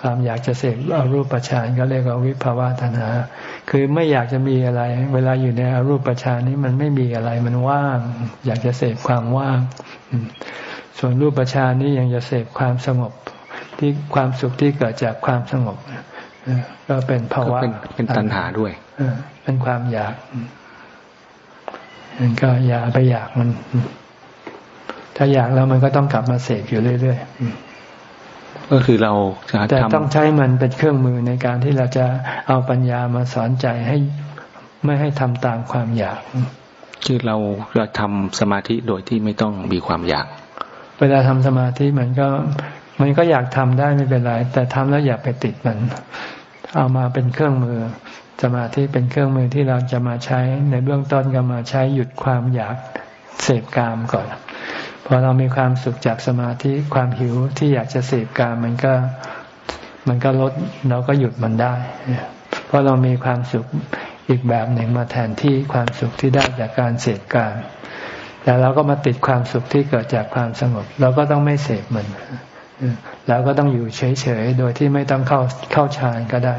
ความอยากจะเสกอรูปฌานก็เรียกว่าวิภาวะตัณหา คือไม่อยากจะมีอะไร เวลาอยู่ในอรูปฌานนี้มันไม่มีอะไรมันว่าง อยากจะเสพความว่าง ส่วนรูปฌานนี้ยังจะเสพความสงบที่ความสุขที่เกิดจากความสงบก็เป็นภาวะเป็นตัณหาด้วยเป็นความอยาก มันก็อย่าไปอยากมัน ถ้าอยากแล้วมันก็ต้องกลับมาเสกอยู่เรื่อยๆก็คือเราจะแต่ต้องใช้มันเป็นเครื่องมือในการที่เราจะเอาปัญญามาสอนใจให้ไม่ให้ทำตามความอยากคือเราเราทำสมาธิโดยที่ไม่ต้องมีความอยาก เวลาทำสมาธิมันก็ มันก็อยากทำได้ไม่เป็นไร แต่ทำแล้วอย่าไปติดมัน เอามาเป็นเครื่องมือ สมาธิเป็นเครื่องมือที่เราจะมาใช้ในเบื้องต้นก็มาใช้หยุดความอยากเสพกามก่อนพอเรามีความสุขจากสมาธิความหิวที่อยากจะเสพกามมันก็มันก็ลดเราก็หยุดมันได้ เพราะเรามีความสุขอีกแบบหนึ่งมาแทนที่ความสุขที่ได้จากการเสพกามแต่เราก็มาติดความสุขที่เกิดจากความสงบ เราก็ต้องไม่เสพมันเราก็ต้องอยู่เฉยๆโดยที่ไม่ต้องเข้าเข้าฌานก็ได้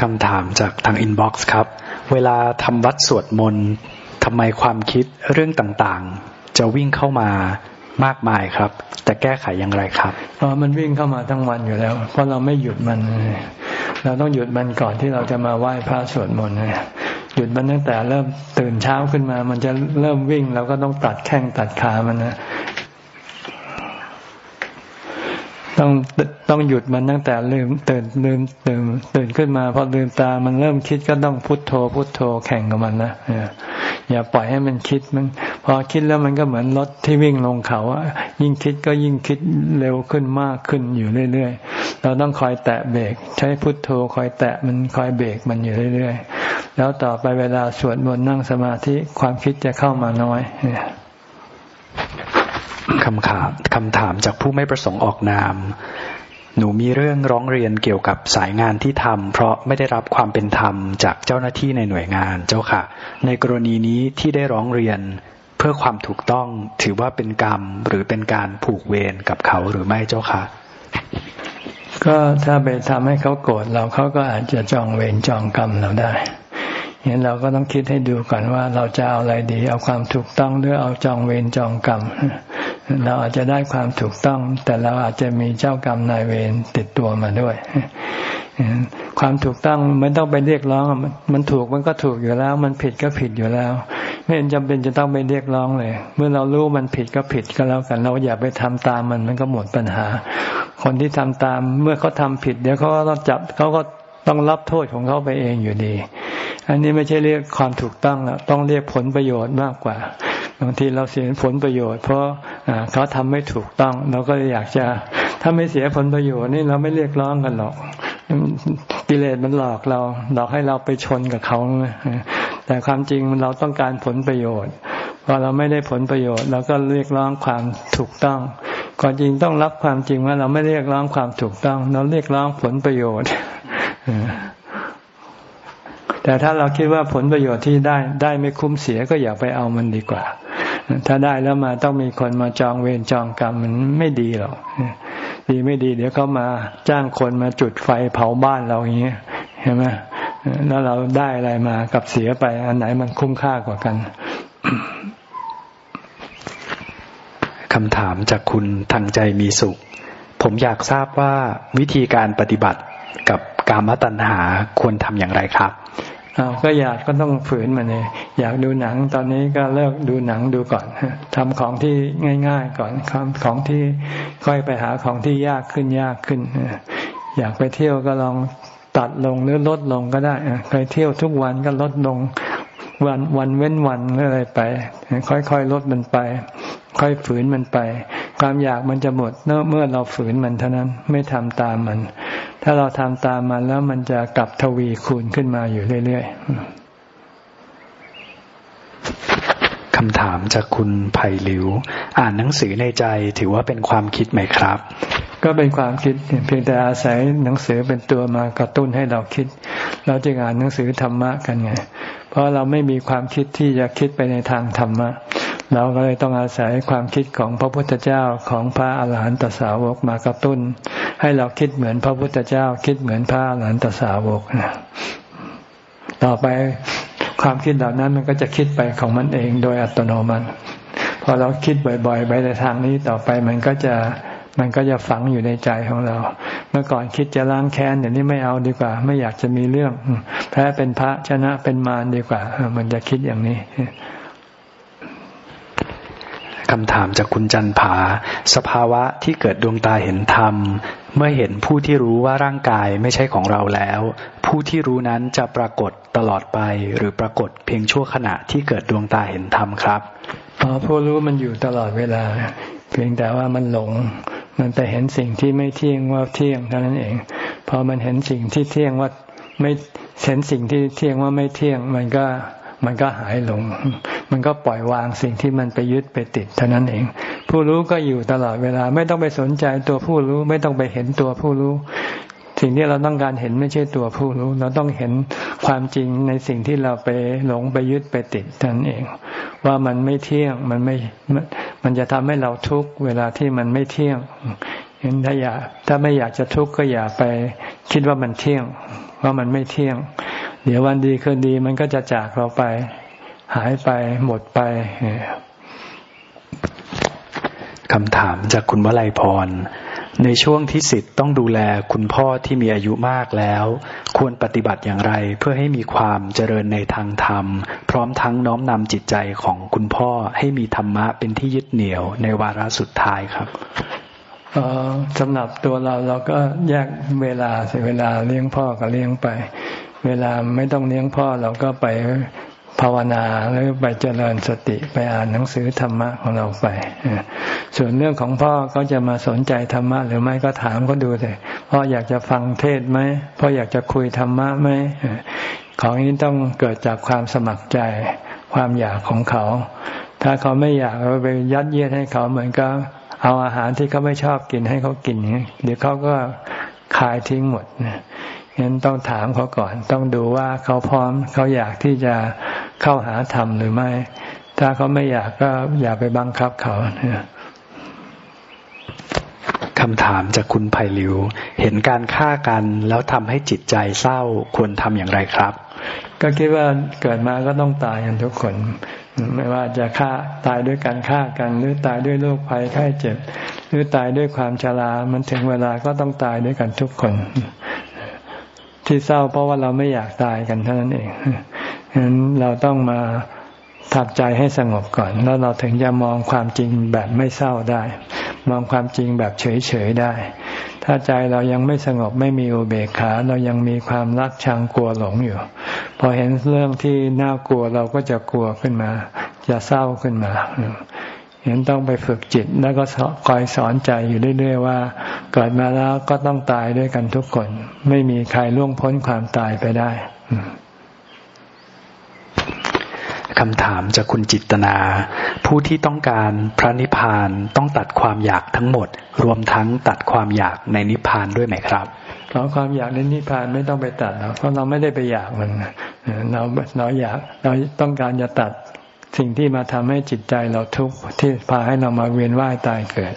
คำถามจากทาง inbox ครับ เวลาทำวัดสวดมนต์ทำไมความคิดเรื่องต่างๆ จะวิ่งเข้ามามากมายครับแต่แก้ไขอย่างไรครับเพราะมันวิ่งเข้ามาทั้งวันอยู่แล้ว เพราะเราไม่หยุดมัน เราต้องหยุดมันก่อนที่เราจะมาไหว้พระสวดมนต์หยุดมันตั้งแต่เริ่มตื่นเช้าขึ้นมา มันจะเริ่มวิ่งเราก็ต้องตัดแข้งตัดขามันนะ ต้องต้องหยุดมันตั้งแต่ลืมตื่นลืมตื่นตื่นขึ้นมาพอลืมตามันเริ่มคิดก็ต้องพุทโธ พุทโธแข่งกับมันนะอย่าปล่อยให้มันคิดมัน พอคิดแล้วมันก็เหมือนรถที่วิ่งลงเขาอะยิ่งคิดก็ยิ่งคิดเร็วขึ้นมากขึ้นอยู่เรื่อยๆเราต้องคอยแตะเบรกใช้พุทโธคอยแตะมันคอยเบรกมันอยู่เรื่อยๆแล้วต่อไปเวลาสวดมนต์นั่งสมาธิความคิดจะเข้ามาน้อยเนี่ย คำถามคำถามจากผู้ไม่ประสงค์ออกนาม หนูมีเรื่องร้องเรียนเกี่ยวกับสายงานที่ทำเพราะไม่ได้รับความเป็นธรรมจากเจ้าหน้าที่ในหน่วยงานเจ้าค่ะ ในกรณีนี้ที่ได้ร้องเรียนเพื่อความถูกต้องถือว่าเป็นกรรมหรือเป็นการผูกเวรกับเขาหรือไม่เจ้าคะก็ถ้าไปทำให้เขาโกรธเราเขาก็อาจจะจองเวรจองกรรมเราได้ เห็นเราก็ต้องคิดให้ดูก่อนว่าเราจะเอาอะไรดี เอาความถูกต้องหรือเอาจองเวรจองกรรม เราอาจจะได้ความถูกต้อง แต่เราอาจจะมีเจ้ากรรมนายเวรติดตัวมาด้วย ความถูกต้องไม่ต้องไปเรียกร้อง มันถูกมันก็ถูกอยู่แล้ว มันผิดก็ผิดอยู่แล้ว ไม่เห็นจำเป็นจะต้องไปเรียกร้องเลย เมื่อเรารู้มันผิดก็ผิดก็แล้วกัน เราอย่าไปทำตามมันมันก็หมดปัญหา คนที่ทำตามเมื่อเขาทาผิด เดี๋ยวเขาก็ต้องจับเขาก็ ต้องรับโทษของเขาไปเองอยู่ดี อันนี้ไม่ใช่เรียกความถูกต้องแล้วต้องเรียกผลประโยชน์มากกว่า บางทีเราเสียผลประโยชน์ เพราะเขาทำไม่ถูกต้อง เราก็อยากจะถ้าไม่เสียผลประโยชน์นี่เราไม่เรียกร้องกันหรอกกิเลสมันหลอกเราหลอกให้เราไปชนกับเขาแต่ความจริงเราต้องการผลประโยชน์พอเราไม่ได้ผลประโยชน์เราก็เรียกร้องความถูกต้องก่อนจริงต้องรับความจริงว่าเราไม่เรียกร้องความถูกต้อง เราเรียกร้องผลประโยชน์ แต่ถ้าเราคิดว่าผลประโยชน์ที่ได้ได้ไม่คุ้มเสียก็อย่าไปเอามันดีกว่า ถ้าได้แล้วมาต้องมีคนมาจองเวรจองกรรมมันไม่ดีหรอกดีไม่ดี เดี๋ยวเขามาจ้างคนมาจุดไฟเผาบ้านเราอย่างเงี้ยเห็นไหมแล้วเราได้อะไรมากับเสียไป อันไหนมันคุ้มค่ากว่ากันคำถามจากคุณทางใจมีสุข ผมอยากทราบว่าวิธีการปฏิบัติกับ กามตัณหาควรทำอย่างไรครับอาก็อยากก็ต้องฝืนมันเลยอยากดูหนังตอนนี้ก็เลิกดูหนังดูก่อนทำของที่ง่าย ๆ ก่อนของที่ค่อยไปหาของที่ยากขึ้นยากขึ้นอยากไปเที่ยวก็ลองตัดลงหรือลดลงก็ได้เคยเที่ยวทุกวันก็ลดลง วันวันเว้นวันอะไรไป ค่อยๆลดมันไป ค่อยฝืนมันไป ความอยากมันจะหมดเมื่อเราฝืนมันเท่านั้นไม่ทำตามมัน ถ้าเราทำตามมันแล้วมันจะกลับทวีคูณขึ้นมาอยู่เรื่อยๆำถามจากคุณไผ่หลิว อ่านหนังสือในใจถือว่าเป็นความคิดไหมครับ ก็เป็นความคิดเพียงแต่อาศัยหนังสือเป็นตัวมากระตุ้นให้เราคิด เราจึงอ่านหนังสือธรรมะกันไง เพราะเราไม่มีความคิดที่จะคิดไปในทางธรรมะ เราก็เลยต้องอาศัยความคิดของพระพุทธเจ้าของพระอาหารหันตสาวกมากระตุ้น ให้เราคิดเหมือนพระพุทธเจ้า คิดเหมือนพระหลานตสาวกนะต่อไป ความคิดเหล่านั้นมันก็จะคิดไปของมันเองโดยอัตโนมัติพอเราคิดบ่อยๆ ไปในทางนี้ต่อไปมันก็จะมันก็จะฝังอยู่ในใจของเรา เมื่อก่อนคิดจะล้างแค้นเดี๋ยวนี้ไม่เอาดีกว่า ไม่อยากจะมีเรื่อง แพ้เป็นพระชนะเป็นมารดีกว่า มันจะคิดอย่างนี้คำถามจากคุณจันผา สภาวะที่เกิดดวงตาเห็นธรรม เมื่อเห็นผู้ที่รู้ว่าร่างกายไม่ใช่ของเราแล้ว ผู้ที่รู้นั้นจะปรากฏตลอดไป หรือปรากฏเพียงชั่วขณะที่เกิดดวงตาเห็นธรรมครับอ๋อผู้รู้มันอยู่ตลอดเวลา เพียงแต่ว่ามันหลง มันไปเห็นสิ่งที่ไม่เที่ยงว่าเที่ยงเท่านั้นเองพอมันเห็นสิ่งที่เที่ยงว่าไม่เห็นสิ่งที่เที่ยงว่าไม่เที่ยง มันก็ มันก็หายหลง มันก็ปล่อยวางสิ่งที่มันไปยึดไปติดเท่านั้นเอง ผู้รู้ก็อยู่ตลอดเวลา ไม่ต้องไปสนใจตัวผู้รู้ ไม่ต้องไปเห็นตัวผู้รู้ สิ่งที่เราต้องการเห็นไม่ใช่ตัวผู้รู้ เราต้องเห็นความจริงในสิ่งที่เราไปหลงไปยึดไปติดเท่านั้นเอง ว่ามันไม่เที่ยงมันไม่ มันจะทำให้เราทุกข์เวลาที่มันไม่เที่ยงเห็นถ้าอยากถ้าไม่อยากจะทุกข์ก็อย่าไปคิดว่ามันเที่ยงว่ามันไม่เที่ยง เดี๋ยววันดีคืนดีมันก็จะจากเราไป หายไปหมดไปคำถามจากคุณวลัยพร ในช่วงที่สิทธิ์ต้องดูแลคุณพ่อที่มีอายุมากแล้ว ควรปฏิบัติอย่างไรเพื่อให้มีความเจริญในทางธรรม พร้อมทั้งน้อมนำจิตใจของคุณพ่อให้มีธรรมะเป็นที่ยึดเหนี่ยวในวาระสุดท้ายครับสำหรับตัวเราเราก็แยกเวลาเสียเวลาเลี้ยงพ่อก็เลี้ยงไป เวลาไม่ต้องเลี้ยงพ่อเราก็ไปภาวนาหรือไปเจริญสติไปอ่านหนังสือธรรมะของเราไป ส่วนเรื่องของพ่อก็จะมาสนใจธรรมะหรือไม่ก็ถามก็ดูเลยพ่ออยากจะฟังเทศไหมพ่ออยากจะคุยธรรมะไหมของนี้ต้องเกิดจากความสมัครใจความอยากของเขา ถ้าเขาไม่อยากเราไปยัดเยียดให้เขาเหมือนกับเอาอาหารที่เขาไม่ชอบกินให้เขากินเดี๋ยวเขาก็คายทิ้งหมดนะ ฉะนั้นต้องถามเขาก่อน ต้องดูว่าเขาพร้อมเขาอยากที่จะเข้าหาธรรมหรือไม่ ถ้าเขาไม่อยากก็อย่าไปบังคับเขาคำถามจากคุณไผ่ลิว เห็นการฆ่ากันแล้วทำให้จิตใจเศร้าควรทำอย่างไรครับ ก็คิดว่าเกิดมาก็ต้องตายกันทุกคน ไม่ว่าจะฆ่าตายด้วยการฆ่ากัน หรือตายด้วยโรคภัยไข้เจ็บ หรือตายด้วยความชรา มันถึงเวลาก็ต้องตายด้วยกันทุกคน ที่เศร้าเพราะว่าเราไม่อยากตายกันเท่านั้นเองฉะนั้นเราต้องมาทับใจให้สงบก่อน แล้วเราถึงจะมองความจริงแบบไม่เศร้าได้ มองความจริงแบบเฉยๆได้ ถ้าใจเรายังไม่สงบไม่มีอุเบกขาเรายังมีความรักชังกลัวหลงอยู่ พอเห็นเรื่องที่น่ากลัวเราก็จะกลัวขึ้นมา จะเศร้าขึ้นมา เห็นต้องไปฝึกจิตแล้วก็คอยสอนใจอยู่เรื่อยๆว่า เกิดมาแล้วก็ต้องตายด้วยกันทุกคน ไม่มีใครล่วงพ้นความตายไปได้คำถามจากคุณจิตนา ผู้ที่ต้องการพระนิพพานต้องตัดความอยากทั้งหมด รวมทั้งตัดความอยากในนิพพานด้วยไหมครับเราความอยากในนิพพานไม่ต้องไปตัดเราเพราะเราไม่ได้ไปอยากมันเราเราอยากเราต้องการจะตัด สิ่งที่มาทำให้จิตใจเราทุกข์ที่พาให้เรามาเวียนว่ายตายเกิด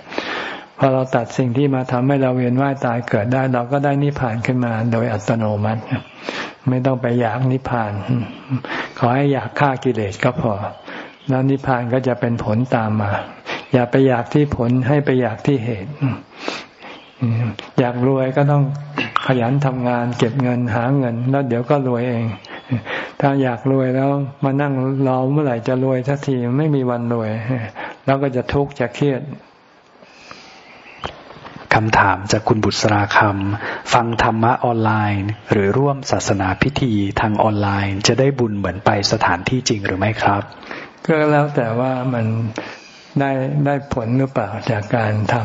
พอเราตัดสิ่งที่มาทำให้เราเวียนว่ายตายเกิดได้ เราก็ได้นิพพานขึ้นมาโดยอัตโนมัติไม่ต้องไปอยากนิพพาน ขอให้อยากฆ่ากิเลสก็พอ แล้วนิพพานก็จะเป็นผลตามมา อย่าไปอยากที่ผลให้ไปอยากที่เหตุอยากรวยก็ต้องขยันทำงาน เก็บเงินหาเงิน แล้วเดี๋ยวก็รวยเอง ถ้าอยากรวยแล้วมานั่งรอเมื่อไหร่จะรวยสักทีไม่มีวันรวย แล้วก็จะทุกข์จะเครียดคำถามจากคุณบุษราคำฟังธรรมะออนไลน์ หรือร่วมศาสนาพิธีทางออนไลน์ จะได้บุญเหมือนไปสถานที่จริงหรือไม่ครับก็แล้วแต่ว่ามันได้ได้ผลหรือเปล่าจากการท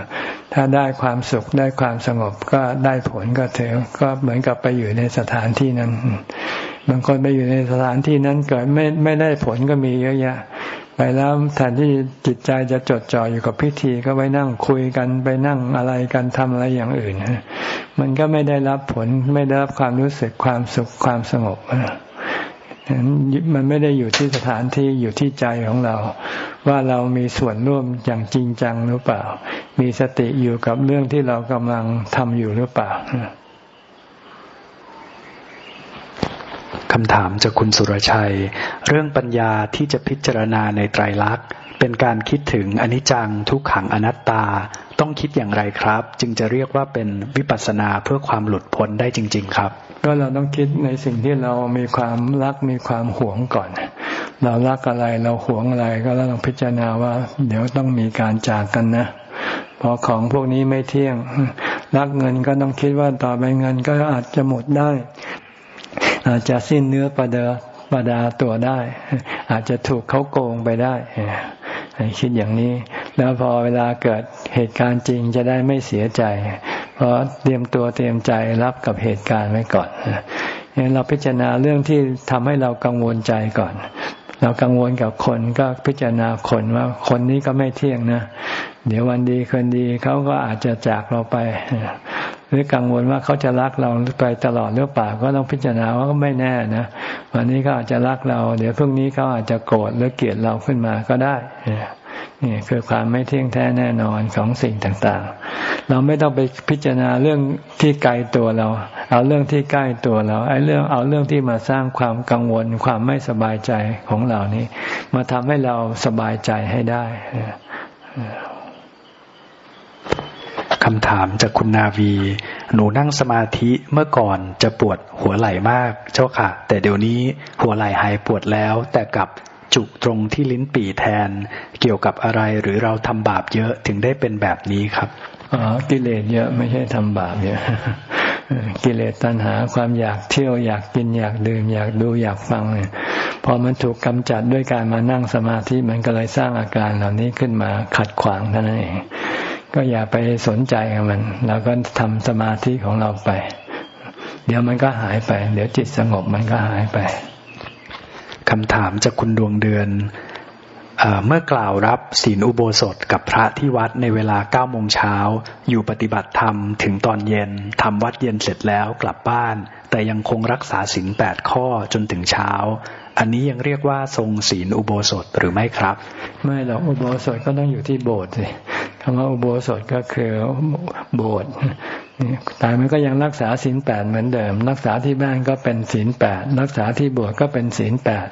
ำถ้าได้ความสุขได้ความสงบก็ได้ผลก็เถอะก็เหมือนกับไปอยู่ในสถานที่นั้น บางคนไปอยู่ในสถานที่นั้นเกิดไม่ไม่ได้ผลก็มีเยอะแยะไปแล้วแทนที่จิตใจจะจดจ่ออยู่กับพิธีก็ไปนั่งคุยกันไปนั่งอะไรกันทำอะไรอย่างอื่นมันก็ไม่ได้รับผลไม่ได้รับความรู้สึกความสุขความสงบมันไม่ได้อยู่ที่สถานที่อยู่ที่ใจของเรา ว่าเรามีส่วนร่วมอย่างจริงจังหรือเปล่า มีสติอยู่กับเรื่องที่เรากำลังทำอยู่หรือเปล่า คำถามจากคุณสุรชัย เรื่องปัญญาที่จะพิจารณาในไตรลักษณ์ เป็นการคิดถึงอนิจจังทุกขังอนัตตา ต้องคิดอย่างไรครับ จึงจะเรียกว่าเป็นวิปัสสนาเพื่อความหลุดพ้นได้จริง ๆ ครับ ก็เราต้องคิดในสิ่งที่เรามีความรักมีความหวงก่อน เรารักอะไรเราหวงอะไรก็เราต้องพิจารณาว่า เดี๋ยวต้องมีการจากกันนะพอของพวกนี้ไม่เที่ยง รักเงินก็ต้องคิดว่าต่อไปเงินก็อาจจะหมดได้ อาจจะสิ้นเนื้อประดาประดาตัวได้ อาจจะถูกเขาโกงไปได้คิดอย่างนี้ แล้วพอเวลาเกิดเหตุการณ์จริงจะได้ไม่เสียใจ เพราะเตรียมตัวเตรียมใจรับกับเหตุการณ์ไว้ก่อนเราพิจารณาเรื่องที่ทำให้เรากังวลใจก่อน เรากังวลกับคนก็พิจารณาคนว่าคนนี้ก็ไม่เที่ยงนะ เดี๋ยววันดีคืนดีเขาก็อาจจะจากเราไป หรือกังวลว่าเขาจะรักเราไปตลอดหรือเปล่าก็ต้องพิจารณาว่าก็ไม่แน่นะวันนี้เขาอาจจะรักเรา เดี๋ยวพรุ่งนี้เขาอาจจะโกรธหรือเกลียดเราขึ้นมาก็ได้นี่คือความไม่เที่ยงแท้แน่นอนของสิ่งต่างๆ เราไม่ต้องไปพิจารณาเรื่องที่ไกลตัวเรา เอาเรื่องที่ใกล้ตัวเราไอ้เรื่องเอาเรื่องที่มาสร้างความกังวลความไม่สบายใจของเรานี้ มาทำให้เราสบายใจให้ได้ คำถามจากคุณนาวี หนูนั่งสมาธิเมื่อก่อนจะปวดหัวไหล่มากเจ้าค่ะ แต่เดี๋ยวนี้หัวไหล่หายปวดแล้ว แต่กับจุกตรงที่ลิ้นปี่แทน เกี่ยวกับอะไรหรือเราทำบาปเยอะถึงได้เป็นแบบนี้ครับอ๋อกิเลสเยอะไม่ใช่ทำบาปเยอะกิเลสตัณหาความอยากเที่ยวอยากกินอยากดื่ม อยากดูอยากฟังเนี่ยพอมันถูกกำจัดด้วยการมานั่งสมาธิมันก็เลยสร้างอาการเหล่านี้ขึ้นมาขัดขวางเท่านั้นเอง ก็อย่าไปสนใจกับมันเราก็ทำสมาธิของเราไป เดี๋ยวมันก็หายไป เดี๋ยวจิตสงบมันก็หายไปคำถามจากคุณดวงเดือนเมื่อกล่าวรับศีลอุโบสถกับพระที่วัดในเวลาเก้าโมงเช้า อยู่ปฏิบัติธรรมถึงตอนเย็นทำวัดเย็นเสร็จแล้วกลับบ้าน แต่ยังคงรักษาศีลแปดข้อจนถึงเช้า อันนี้ยังเรียกว่าทรงศีลอุโบสถหรือไม่ครับ ไม่หรอกอุโบสถก็ต้องอยู่ที่โบสถ์สิคำว่าอุโบสถก็คือโบสถ์แต่มันก็ยังรักษาศีลแปดเหมือนเดิม รักษาที่บ้านก็เป็นศีลแปดรักษาที่โบสถ์ก็เป็นศีลแปด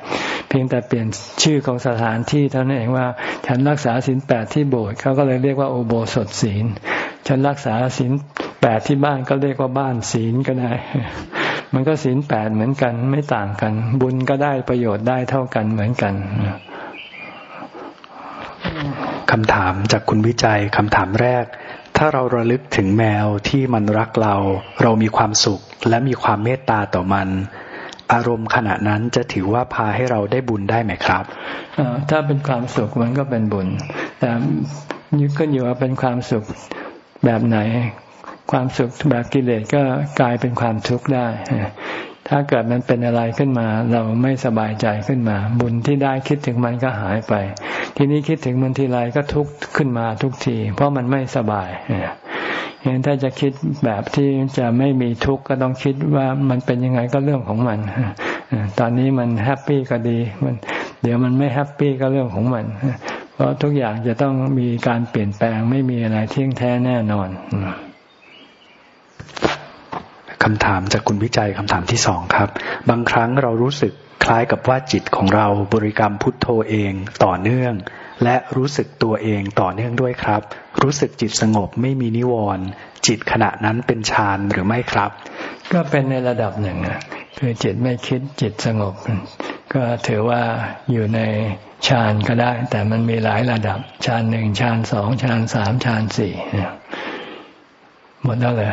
เพียงแต่เปลี่ยนชื่อของสถานที่เท่านั้นเองว่า ฉันรักษาศีลแปดที่โบสถ์เขาก็เลยเรียกว่าอุโบสถศีล ฉันรักษาศีลแปดที่บ้านก็เรียกว่าบ้านศีลก็ได้ มันก็ศีลแปดเหมือนกันไม่ต่างกัน บุญก็ได้ประโยชน์ได้เท่ากันเหมือนกันคำถามจากคุณวิจัยคำถามแรก ถ้าเราระลึกถึงแมวที่มันรักเรา เรามีความสุขและมีความเมตตาต่อมัน อารมณ์ขณะนั้นจะถือว่าพาให้เราได้บุญได้ไหมครับถ้าเป็นความสุขมันก็เป็นบุญ แต่ยึดก็อยู่ว่าเป็นความสุขแบบไหน ความสุขแบบกิเลสก็กลายเป็นความทุกข์ได้ ถ้าเกิดมันเป็นอะไรขึ้นมา เราไม่สบายใจขึ้นมา บุญที่ได้คิดถึงมันก็หายไป ทีนี้คิดถึงมันทีไรก็ทุกข์ขึ้นมาทุกที เพราะมันไม่สบายเห็นถ้าจะคิดแบบที่จะไม่มีทุกข์ก็ต้องคิดว่ามันเป็นยังไงก็เรื่องของมัน ตอนนี้มัน happy ก็ดี มัน เดี๋ยวมันไม่ happy ก็เรื่องของมัน เพราะทุกอย่างจะต้องมีการเปลี่ยนแปลงไม่มีอะไรเที่ยงแท้แน่นอน คำถามจากคุณวิจัยคำถามที่สองครับ บางครั้งเรารู้สึกคล้ายกับว่าจิตของเราบริกรรมพุทโธเองต่อเนื่อง และรู้สึกตัวเองต่อเนื่องด้วยครับ รู้สึกจิตสงบไม่มีนิวรณ์จิตขณะนั้นเป็นฌานหรือไม่ครับ ก็เป็นในระดับหนึ่งคือจิตไม่คิดจิตสงบ ก็ถือว่าอยู่ในฌานก็ได้ แต่มันมีหลายระดับฌานหนึ่งฌานสองฌานสามฌานสี่หมดแล้วเลย